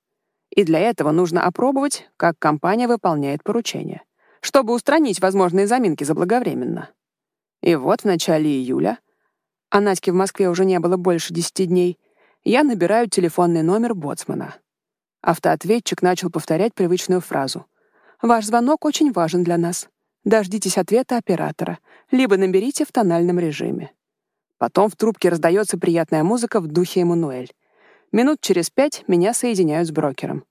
И для этого нужно опробовать, как компания выполняет поручения, чтобы устранить возможные заминки заблаговременно. И вот в начале июля, а Надьки в Москве уже не было больше 10 дней, я набираю телефонный номер боцмана. Автоответчик начал повторять привычную фразу — Ваш звонок очень важен для нас. Дождитесь ответа оператора, либо наберите в тональном режиме. Потом в трубке раздается приятная музыка в духе Эммануэль. Минут через пять меня соединяют с брокером.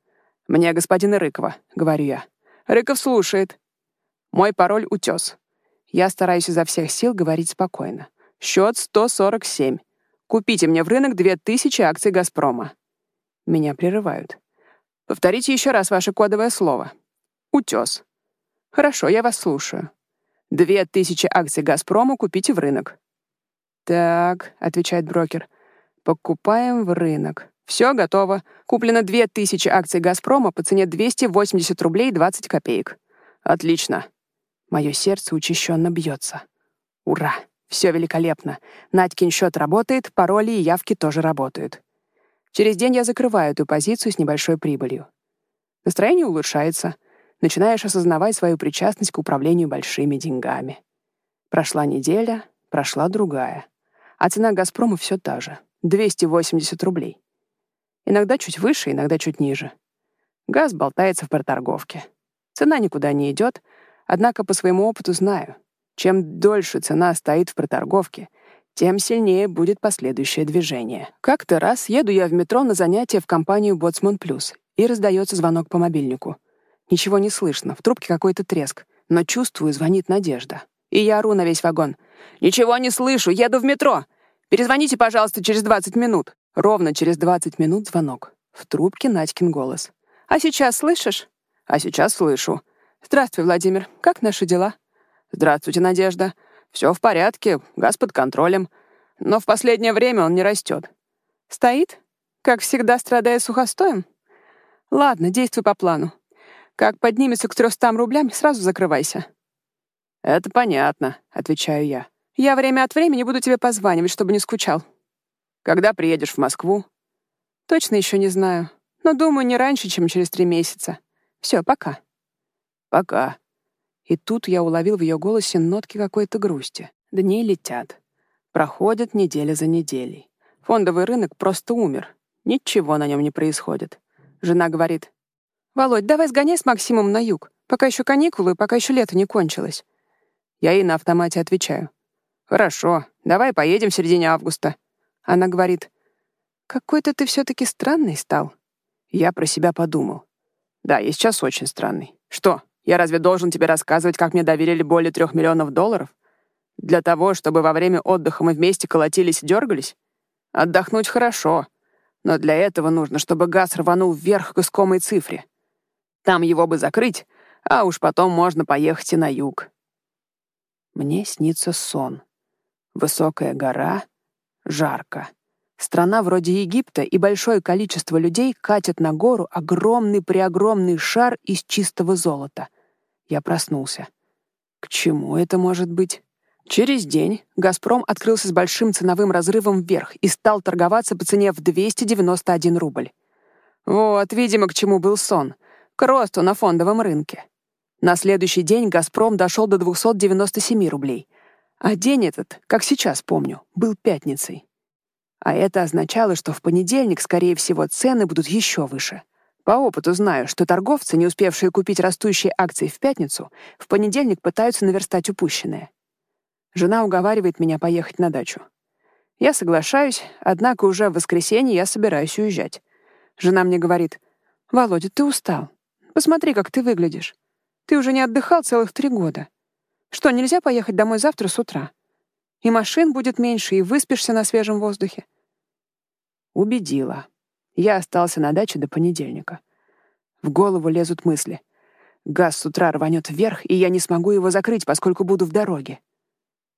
«Мне господина Рыкова», — говорю я. Рыков слушает. Мой пароль — утес. Я стараюсь изо всех сил говорить спокойно. Счет 147. Купите мне в рынок 2000 акций «Газпрома». Меня прерывают. Повторите еще раз ваше кодовое слово. Утес. Хорошо, я вас слушаю. Две тысячи акций «Газпрома» купите в рынок. Так, отвечает брокер. Покупаем в рынок. Все готово. Куплено две тысячи акций «Газпрома» по цене 280 рублей 20 копеек. Отлично. Мое сердце учащенно бьется. Ура! Все великолепно. Надькин счет работает, пароли и явки тоже работают. Через день я закрываю эту позицию с небольшой прибылью. Настроение улучшается — начинаешь осознавать свою причастность к управлению большими деньгами. Прошла неделя, прошла другая. А цена «Газпрома» все та же — 280 рублей. Иногда чуть выше, иногда чуть ниже. Газ болтается в проторговке. Цена никуда не идет, однако по своему опыту знаю, чем дольше цена стоит в проторговке, тем сильнее будет последующее движение. Как-то раз еду я в метро на занятие в компанию «Боцман Плюс», и раздается звонок по мобильнику — Ничего не слышно, в трубке какой-то треск. Но чувствую, звонит Надежда. И я ору на весь вагон. «Ничего не слышу, еду в метро! Перезвоните, пожалуйста, через 20 минут!» Ровно через 20 минут звонок. В трубке Надькин голос. «А сейчас слышишь?» «А сейчас слышу». «Здравствуй, Владимир. Как наши дела?» «Здравствуйте, Надежда. Все в порядке, газ под контролем. Но в последнее время он не растет». «Стоит? Как всегда, страдая сухостоем?» «Ладно, действуй по плану. Как поднимется к 300 рублям, сразу закрывайся». «Это понятно», — отвечаю я. «Я время от времени буду тебе позванивать, чтобы не скучал». «Когда приедешь в Москву?» «Точно еще не знаю. Но думаю, не раньше, чем через три месяца. Все, пока». «Пока». И тут я уловил в ее голосе нотки какой-то грусти. Дни летят. Проходят неделя за неделей. Фондовый рынок просто умер. Ничего на нем не происходит. Жена говорит, «Володь, давай сгоняй с Максимом на юг, пока еще каникулы, пока еще лето не кончилось». Я ей на автомате отвечаю. «Хорошо, давай поедем в середине августа». Она говорит, «Какой-то ты все-таки странный стал». Я про себя подумал. «Да, я сейчас очень странный. Что, я разве должен тебе рассказывать, как мне доверили более трех миллионов долларов? Для того, чтобы во время отдыха мы вместе колотились и дергались? Отдохнуть хорошо, но для этого нужно, чтобы газ рванул вверх к искомой цифре. Там его бы закрыть, а уж потом можно поехать и на юг. Мне снится сон. Высокая гора, жарко. Страна вроде Египта и большое количество людей катят на гору огромный-преогромный шар из чистого золота. Я проснулся. К чему это может быть? Через день «Газпром» открылся с большим ценовым разрывом вверх и стал торговаться по цене в 291 рубль. Вот, видимо, к чему был сон. К росту на фондовом рынке. На следующий день «Газпром» дошел до 297 рублей. А день этот, как сейчас помню, был пятницей. А это означало, что в понедельник, скорее всего, цены будут еще выше. По опыту знаю, что торговцы, не успевшие купить растущие акции в пятницу, в понедельник пытаются наверстать упущенное. Жена уговаривает меня поехать на дачу. Я соглашаюсь, однако уже в воскресенье я собираюсь уезжать. Жена мне говорит, «Володя, ты устал. Посмотри, как ты выглядишь. Ты уже не отдыхал целых три года. Что, нельзя поехать домой завтра с утра? И машин будет меньше, и выспишься на свежем воздухе. Убедила. Я остался на даче до понедельника. В голову лезут мысли. Газ с утра рванет вверх, и я не смогу его закрыть, поскольку буду в дороге.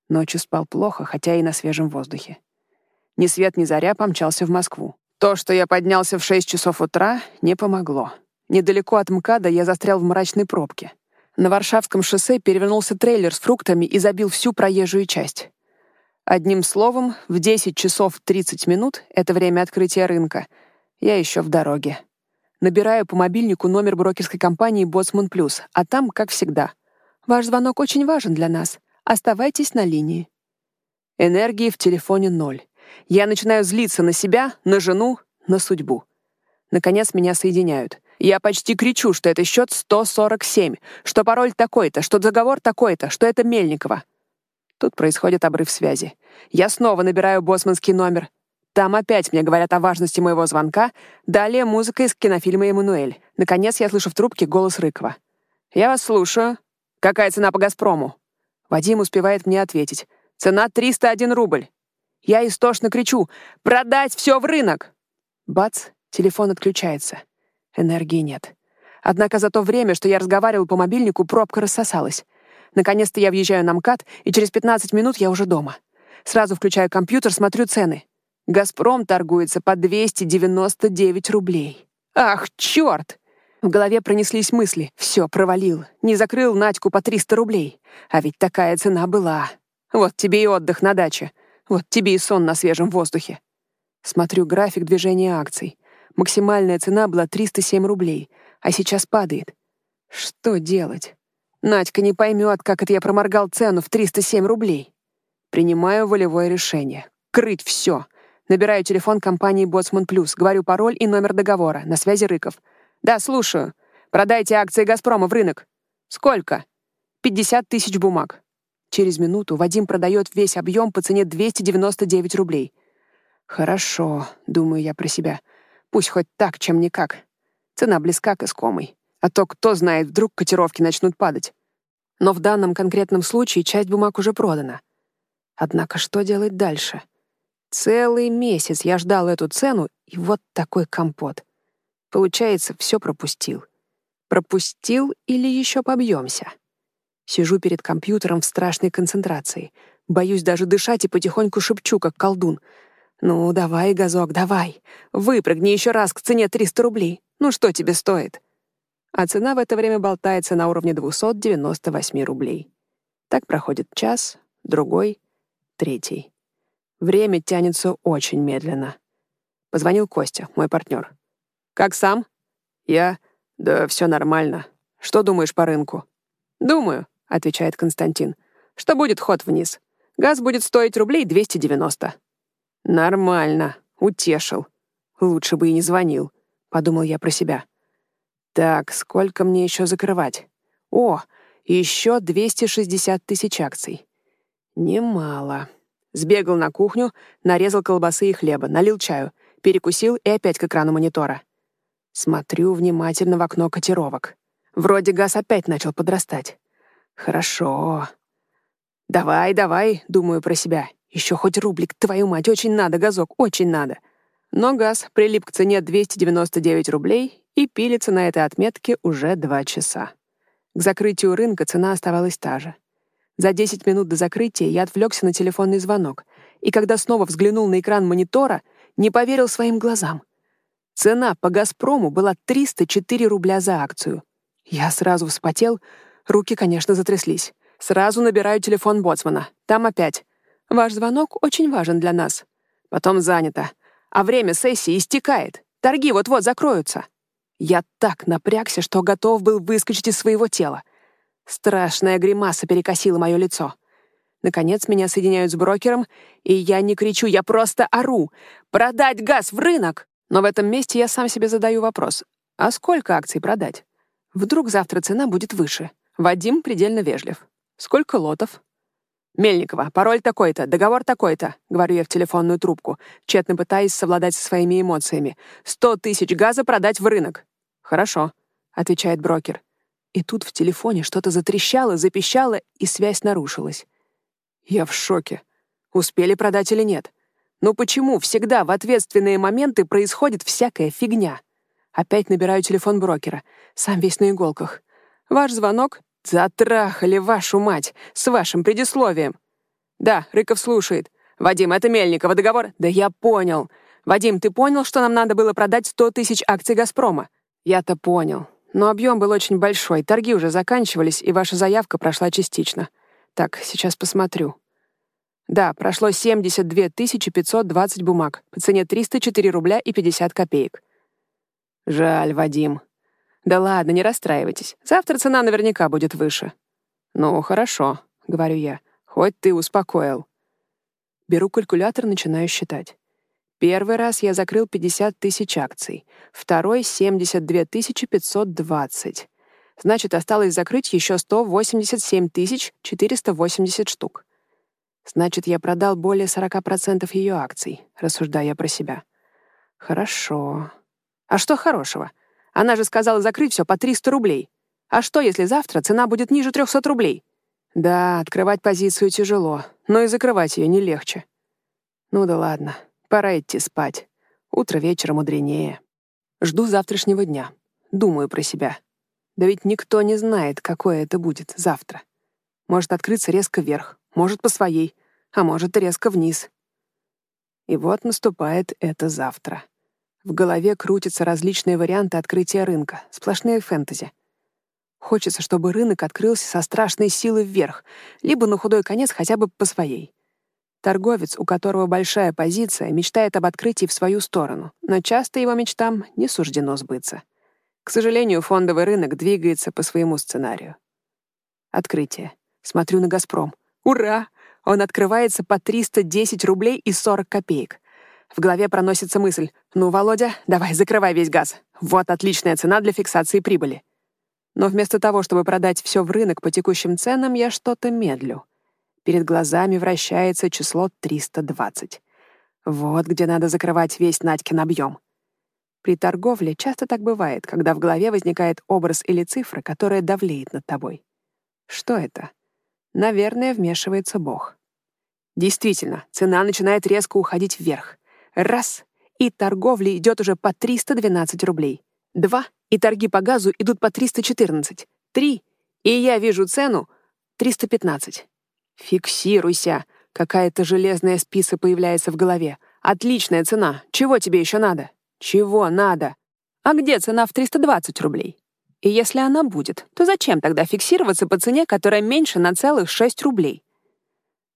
Ночью спал плохо, хотя и на свежем воздухе. Ни свет ни заря помчался в Москву. То, что я поднялся в 6 часов утра, не помогло. Недалеко от МКАДа я застрял в мрачной пробке. На Варшавском шоссе перевернулся трейлер с фруктами и забил всю проезжую часть. Одним словом, в 10 часов 30 минут, это время открытия рынка, я еще в дороге. Набираю по мобильнику номер брокерской компании «Боцман Плюс», а там, как всегда. «Ваш звонок очень важен для нас. Оставайтесь на линии». Энергии в телефоне ноль. Я начинаю злиться на себя, на жену, на судьбу. Наконец меня соединяют. Я почти кричу, что это счет 147, что пароль такой-то, что договор такой-то, что это Мельникова. Тут происходит обрыв связи. Я снова набираю боссманский номер. Там опять мне говорят о важности моего звонка. Далее музыка из кинофильма «Эммануэль». Наконец я слышу в трубке голос Рыкова. «Я вас слушаю. Какая цена по «Газпрому»?» Вадим успевает мне ответить. «Цена 301 рубль». Я истошно кричу «Продать все в рынок!» Бац, телефон отключается. Энергии нет. Однако за то время, что я разговаривал по мобильнику, пробка рассосалась. Наконец-то я въезжаю на МКАД, и через 15 минут я уже дома. Сразу включаю компьютер, смотрю цены. «Газпром» торгуется по 299 рублей. Ах, черт! В голове пронеслись мысли. Все, провалил. Не закрыл Надьку по 300 рублей. А ведь такая цена была. Вот тебе и отдых на даче. Вот тебе и сон на свежем воздухе. Смотрю график движения акций. Максимальная цена была 307 рублей, а сейчас падает. Что делать? Надька не поймет, как это я проморгал цену в 307 рублей. Принимаю волевое решение. Крыть все. Набираю телефон компании «Боцман Плюс», говорю пароль и номер договора. На связи Рыков. «Да, слушаю. Продайте акции «Газпрома» в рынок». «Сколько?» «50 тысяч бумаг». Через минуту Вадим продает весь объем по цене 299 рублей. «Хорошо», — думаю я про себя. «Пусть хоть так, чем никак. Цена близка к искомой». А то, кто знает, вдруг котировки начнут падать. Но в данном конкретном случае часть бумаг уже продана. Однако что делать дальше? Целый месяц я ждал эту цену, и вот такой компот. Получается, все пропустил. Пропустил или еще побьемся? Сижу перед компьютером в страшной концентрации. Боюсь даже дышать и потихоньку шепчу, как колдун. «Ну, давай, газок, давай. Выпрыгни еще раз к цене 300 рублей. Ну что тебе стоит?» а цена в это время болтается на уровне 298 рублей. Так проходит час, другой, третий. Время тянется очень медленно. Позвонил Костя, мой партнер. «Как сам?» «Я? Да все нормально. Что думаешь по рынку?» «Думаю», — отвечает Константин, «что будет ход вниз. Газ будет стоить рублей 290». «Нормально. Утешил. Лучше бы и не звонил», — подумал я про себя. Так, сколько мне еще закрывать? О, еще 260 тысяч акций. Немало. Сбегал на кухню, нарезал колбасы и хлеба, налил чаю, перекусил и опять к экрану монитора. Смотрю внимательно в окно котировок. Вроде газ опять начал подрастать. Хорошо. Давай, давай, думаю про себя. Еще хоть рублик, твою мать, очень надо, газок, очень надо. Но газ прилип к цене 299 рублей и пилится на этой отметке уже два часа. К закрытию рынка цена оставалась та же. За 10 минут до закрытия я отвлекся на телефонный звонок, и когда снова взглянул на экран монитора, не поверил своим глазам. Цена по «Газпрому» была 304 рубля за акцию. Я сразу вспотел, руки, конечно, затряслись. Сразу набираю телефон боцмана. Там опять. «Ваш звонок очень важен для нас». Потом занято. А время сессии истекает. Торги вот-вот закроются. Я так напрягся, что готов был выскочить из своего тела. Страшная гримаса перекосила мое лицо. Наконец меня соединяют с брокером, и я не кричу, я просто ору. «Продать газ в рынок!» Но в этом месте я сам себе задаю вопрос. А сколько акций продать? Вдруг завтра цена будет выше? Вадим предельно вежлив. Сколько лотов? «Мельникова, пароль такой-то, договор такой-то», — говорю я в телефонную трубку, тщетно пытаясь совладать со своими эмоциями. «Сто тысяч газа продать в рынок». «Хорошо», — отвечает брокер. И тут в телефоне что-то затрещало, запищало, и связь нарушилась. Я в шоке. Успели продать или нет? Ну почему всегда в ответственные моменты происходит всякая фигня? Опять набираю телефон брокера, сам весь на иголках. Ваш звонок? Затрахали вашу мать, с вашим предисловием. Да, Рыков слушает. Вадим, это Мельникова договор? Да я понял. Вадим, ты понял, что нам надо было продать 100 тысяч акций «Газпрома»? Я-то понял. Но объем был очень большой, торги уже заканчивались, и ваша заявка прошла частично. Так, сейчас посмотрю. Да, прошло 72 520 бумаг по цене 304 рубля и 50 копеек. Жаль, Вадим. Да ладно, не расстраивайтесь. Завтра цена наверняка будет выше. Ну, хорошо, говорю я. Хоть ты успокоил. Беру калькулятор, начинаю считать. Первый раз я закрыл 50 тысяч акций, второй — 72 520. Значит, осталось закрыть еще 187 480 штук. Значит, я продал более 40% ее акций, рассуждая про себя. Хорошо. А что хорошего? Она же сказала закрыть все по 300 рублей. А что, если завтра цена будет ниже 300 рублей? Да, открывать позицию тяжело, но и закрывать ее не легче. Ну да ладно, пора идти спать. Утро вечера мудренее. Жду завтрашнего дня. Думаю про себя. Да ведь никто не знает, какое это будет завтра. Может открыться резко вверх, может по своей, а может резко вниз. И вот наступает это завтра. В голове крутятся различные варианты открытия рынка, сплошные фэнтези. Хочется, чтобы рынок открылся со страшной силой вверх, либо на худой конец хотя бы по своей. Торговец, у которого большая позиция, мечтает об открытии в свою сторону, но часто его мечтам не суждено сбыться. К сожалению, фондовый рынок двигается по своему сценарию. Открытие. Смотрю на «Газпром». Ура! Он открывается по 310 рублей и 40 копеек. В голове проносится мысль. «Ну, Володя, давай, закрывай весь газ. Вот отличная цена для фиксации прибыли». Но вместо того, чтобы продать все в рынок по текущим ценам, я что-то медлю. Перед глазами вращается число 320. Вот где надо закрывать весь Надькин объем. При торговле часто так бывает, когда в голове возникает образ или цифра, которая давлеет над тобой. Что это? Наверное, вмешивается Бог. Действительно, цена начинает резко уходить вверх. Раз — и торговля идет уже по 312 рублей. Два — и торги по газу идут по 314. Три — и я вижу цену 315. Фиксируйся. Какая-то железная списа появляется в голове. Отличная цена. Чего тебе еще надо? Чего надо? А где цена в 320 рублей? И если она будет, то зачем тогда фиксироваться по цене, которая меньше на целых 6 рублей?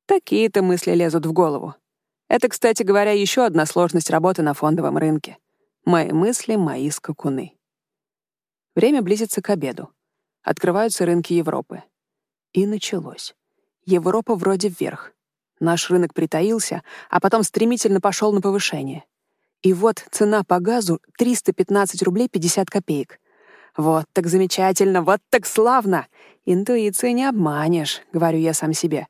Такие-то мысли лезут в голову. Это, кстати говоря, еще одна сложность работы на фондовом рынке. Мои мысли — мои скакуны. Время близится к обеду. Открываются рынки Европы. И началось. Европа вроде вверх. Наш рынок притаился, а потом стремительно пошел на повышение. И вот цена по газу — 315 рублей 50 копеек. Вот так замечательно, вот так славно! Интуицию не обманешь, говорю я сам себе.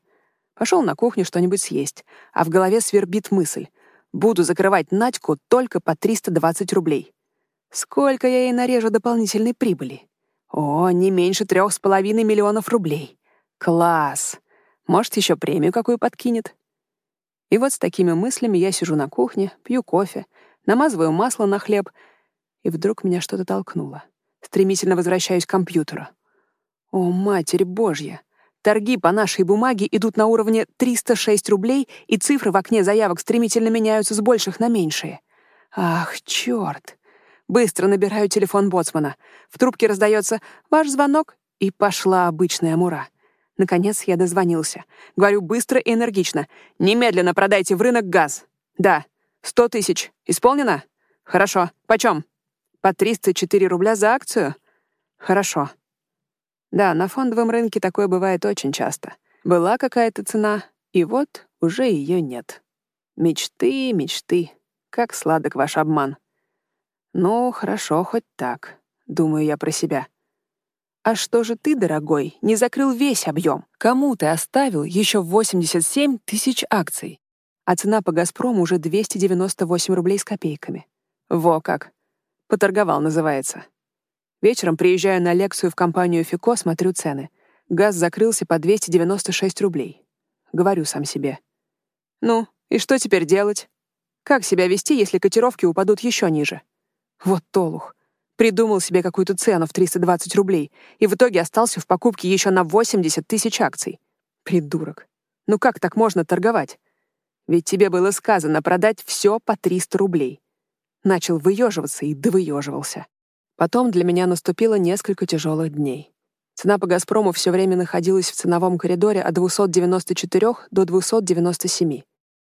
Пошел на кухню что-нибудь съесть, а в голове свербит мысль. Буду закрывать Надьку только по 320 рублей. Сколько я ей нарежу дополнительной прибыли? О, не меньше трех с половиной миллионов рублей. Класс! Может, еще премию какую подкинет? И вот с такими мыслями я сижу на кухне, пью кофе, намазываю масло на хлеб, и вдруг меня что-то толкнуло. Стремительно возвращаюсь к компьютеру. О, Матерь Божья! Торги по нашей бумаге идут на уровне 306 рублей, и цифры в окне заявок стремительно меняются с больших на меньшие. Ах, черт! Быстро набираю телефон боцмана. В трубке раздается «Ваш звонок» и пошла обычная мура. Наконец я дозвонился. Говорю быстро и энергично. «Немедленно продайте в рынок газ». «Да». «Сто тысяч. Исполнено?» «Хорошо. Почем?» «По 304 рубля за акцию?» «Хорошо». Да, на фондовом рынке такое бывает очень часто. Была какая-то цена, и вот уже ее нет. Мечты, мечты. Как сладок ваш обман. Ну, хорошо, хоть так, думаю я про себя. А что же ты, дорогой, не закрыл весь объем? Кому ты оставил еще 87 тысяч акций? А цена по «Газпрому» уже 298 рублей с копейками. Во как. Поторговал, называется. Вечером приезжаю на лекцию в компанию «Фико», смотрю цены. Газ закрылся по 296 рублей. Говорю сам себе. Ну, и что теперь делать? Как себя вести, если котировки упадут еще ниже? Вот толух. Придумал себе какую-то цену в 320 рублей и в итоге остался в покупке еще на 80 тысяч акций. Придурок. Ну как так можно торговать? Ведь тебе было сказано продать все по 300 рублей. Начал выеживаться и довыеживался. Потом для меня наступило несколько тяжелых дней. Цена по «Газпрому» все время находилась в ценовом коридоре от 294 до 297.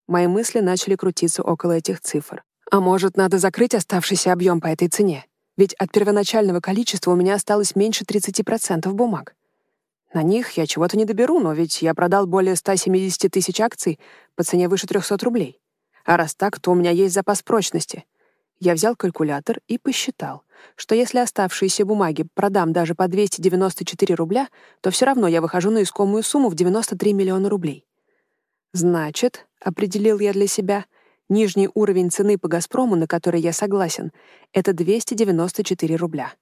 Мои мысли начали крутиться около этих цифр. А может, надо закрыть оставшийся объем по этой цене? Ведь от первоначального количества у меня осталось меньше 30% бумаг. На них я чего-то не доберу, но ведь я продал более 170 тысяч акций по цене выше 300 рублей. А раз так, то у меня есть запас прочности. Я взял калькулятор и посчитал, что если оставшиеся бумаги продам даже по 294 рубля, то все равно я выхожу на искомую сумму в 93 миллиона рублей. Значит, определил я для себя, Нижний уровень цены по «Газпрому», на который я согласен, это 294 рубля.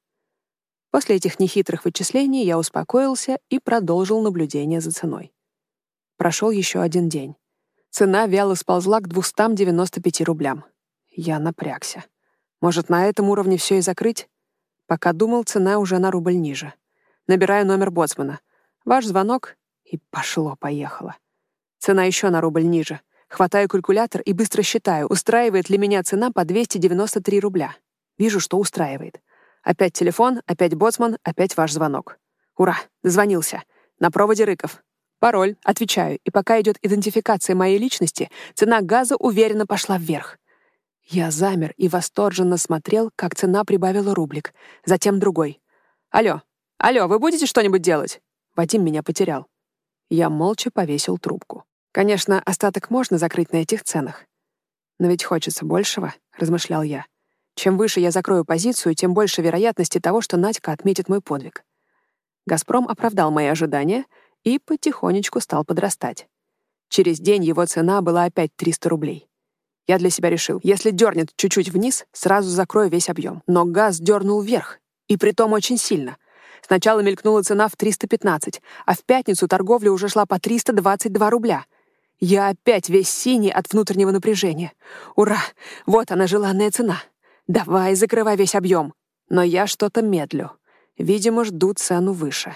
После этих нехитрых вычислений я успокоился и продолжил наблюдение за ценой. Прошел еще один день. Цена вяло сползла к 295 рублям. Я напрягся. Может, на этом уровне все и закрыть? Пока думал, цена уже на рубль ниже. Набираю номер боцмана. Ваш звонок — и пошло-поехало. Цена еще на рубль ниже — Хватаю калькулятор и быстро считаю, устраивает ли меня цена по 293 рубля. Вижу, что устраивает. Опять телефон, опять боцман, опять ваш звонок. Ура, дозвонился. На проводе Рыков. Пароль, отвечаю, и пока идет идентификация моей личности, цена газа уверенно пошла вверх. Я замер и восторженно смотрел, как цена прибавила рублик, затем другой. «Алло, алло, вы будете что-нибудь делать?» Вадим меня потерял. Я молча повесил трубку. Конечно, остаток можно закрыть на этих ценах. Но ведь хочется большего, размышлял я. Чем выше я закрою позицию, тем больше вероятности того, что Надька отметит мой подвиг. «Газпром» оправдал мои ожидания и потихонечку стал подрастать. Через день его цена была опять 300 рублей. Я для себя решил, если дернет чуть-чуть вниз, сразу закрою весь объем. Но газ дернул вверх, и притом очень сильно. Сначала мелькнула цена в 315, а в пятницу торговля уже шла по 322 рубля. Я опять весь синий от внутреннего напряжения. Ура! Вот она, желанная цена. Давай, закрывай весь объем. Но я что-то медлю. Видимо, жду цену выше.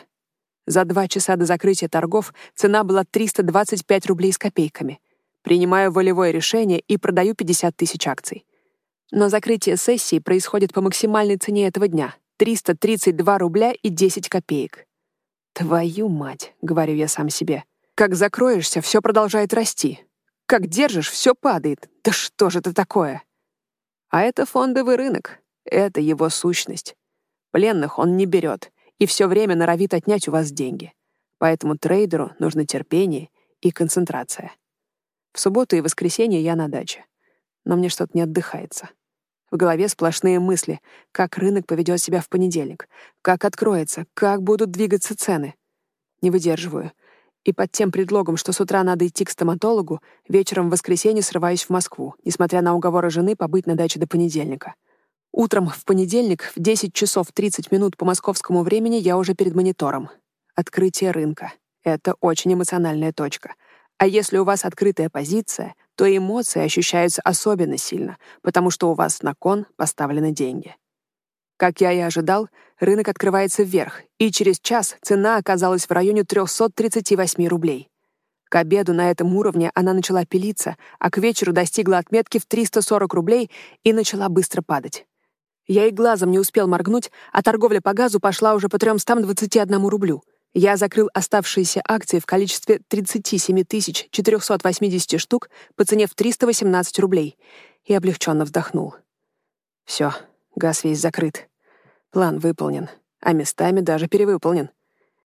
За два часа до закрытия торгов цена была 325 рублей с копейками. Принимаю волевое решение и продаю 50 тысяч акций. Но закрытие сессии происходит по максимальной цене этого дня — 332 рубля и 10 копеек. «Твою мать», — говорю я сам себе, — как закроешься, все продолжает расти. Как держишь, все падает. Да что же это такое? А это фондовый рынок. Это его сущность. Пленных он не берет и все время норовит отнять у вас деньги. Поэтому трейдеру нужно терпение и концентрация. В субботу и воскресенье я на даче. Но мне что-то не отдыхается. В голове сплошные мысли, как рынок поведет себя в понедельник, как откроется, как будут двигаться цены. Не выдерживаю — и под тем предлогом, что с утра надо идти к стоматологу, вечером в воскресенье срываюсь в Москву, несмотря на уговоры жены побыть на даче до понедельника. Утром в понедельник в 10 часов 30 минут по московскому времени я уже перед монитором. Открытие рынка. Это очень эмоциональная точка. А если у вас открытая позиция, то эмоции ощущаются особенно сильно, потому что у вас на кон поставлены деньги. Как я и ожидал, рынок открывается вверх, и через час цена оказалась в районе 338 рублей. К обеду на этом уровне она начала пилиться, а к вечеру достигла отметки в 340 рублей и начала быстро падать. Я и глазом не успел моргнуть, а торговля по газу пошла уже по 321 рублю. Я закрыл оставшиеся акции в количестве 37 480 штук по цене в 318 рублей и облегченно вздохнул. Все, газ весь закрыт. План выполнен, а местами даже перевыполнен.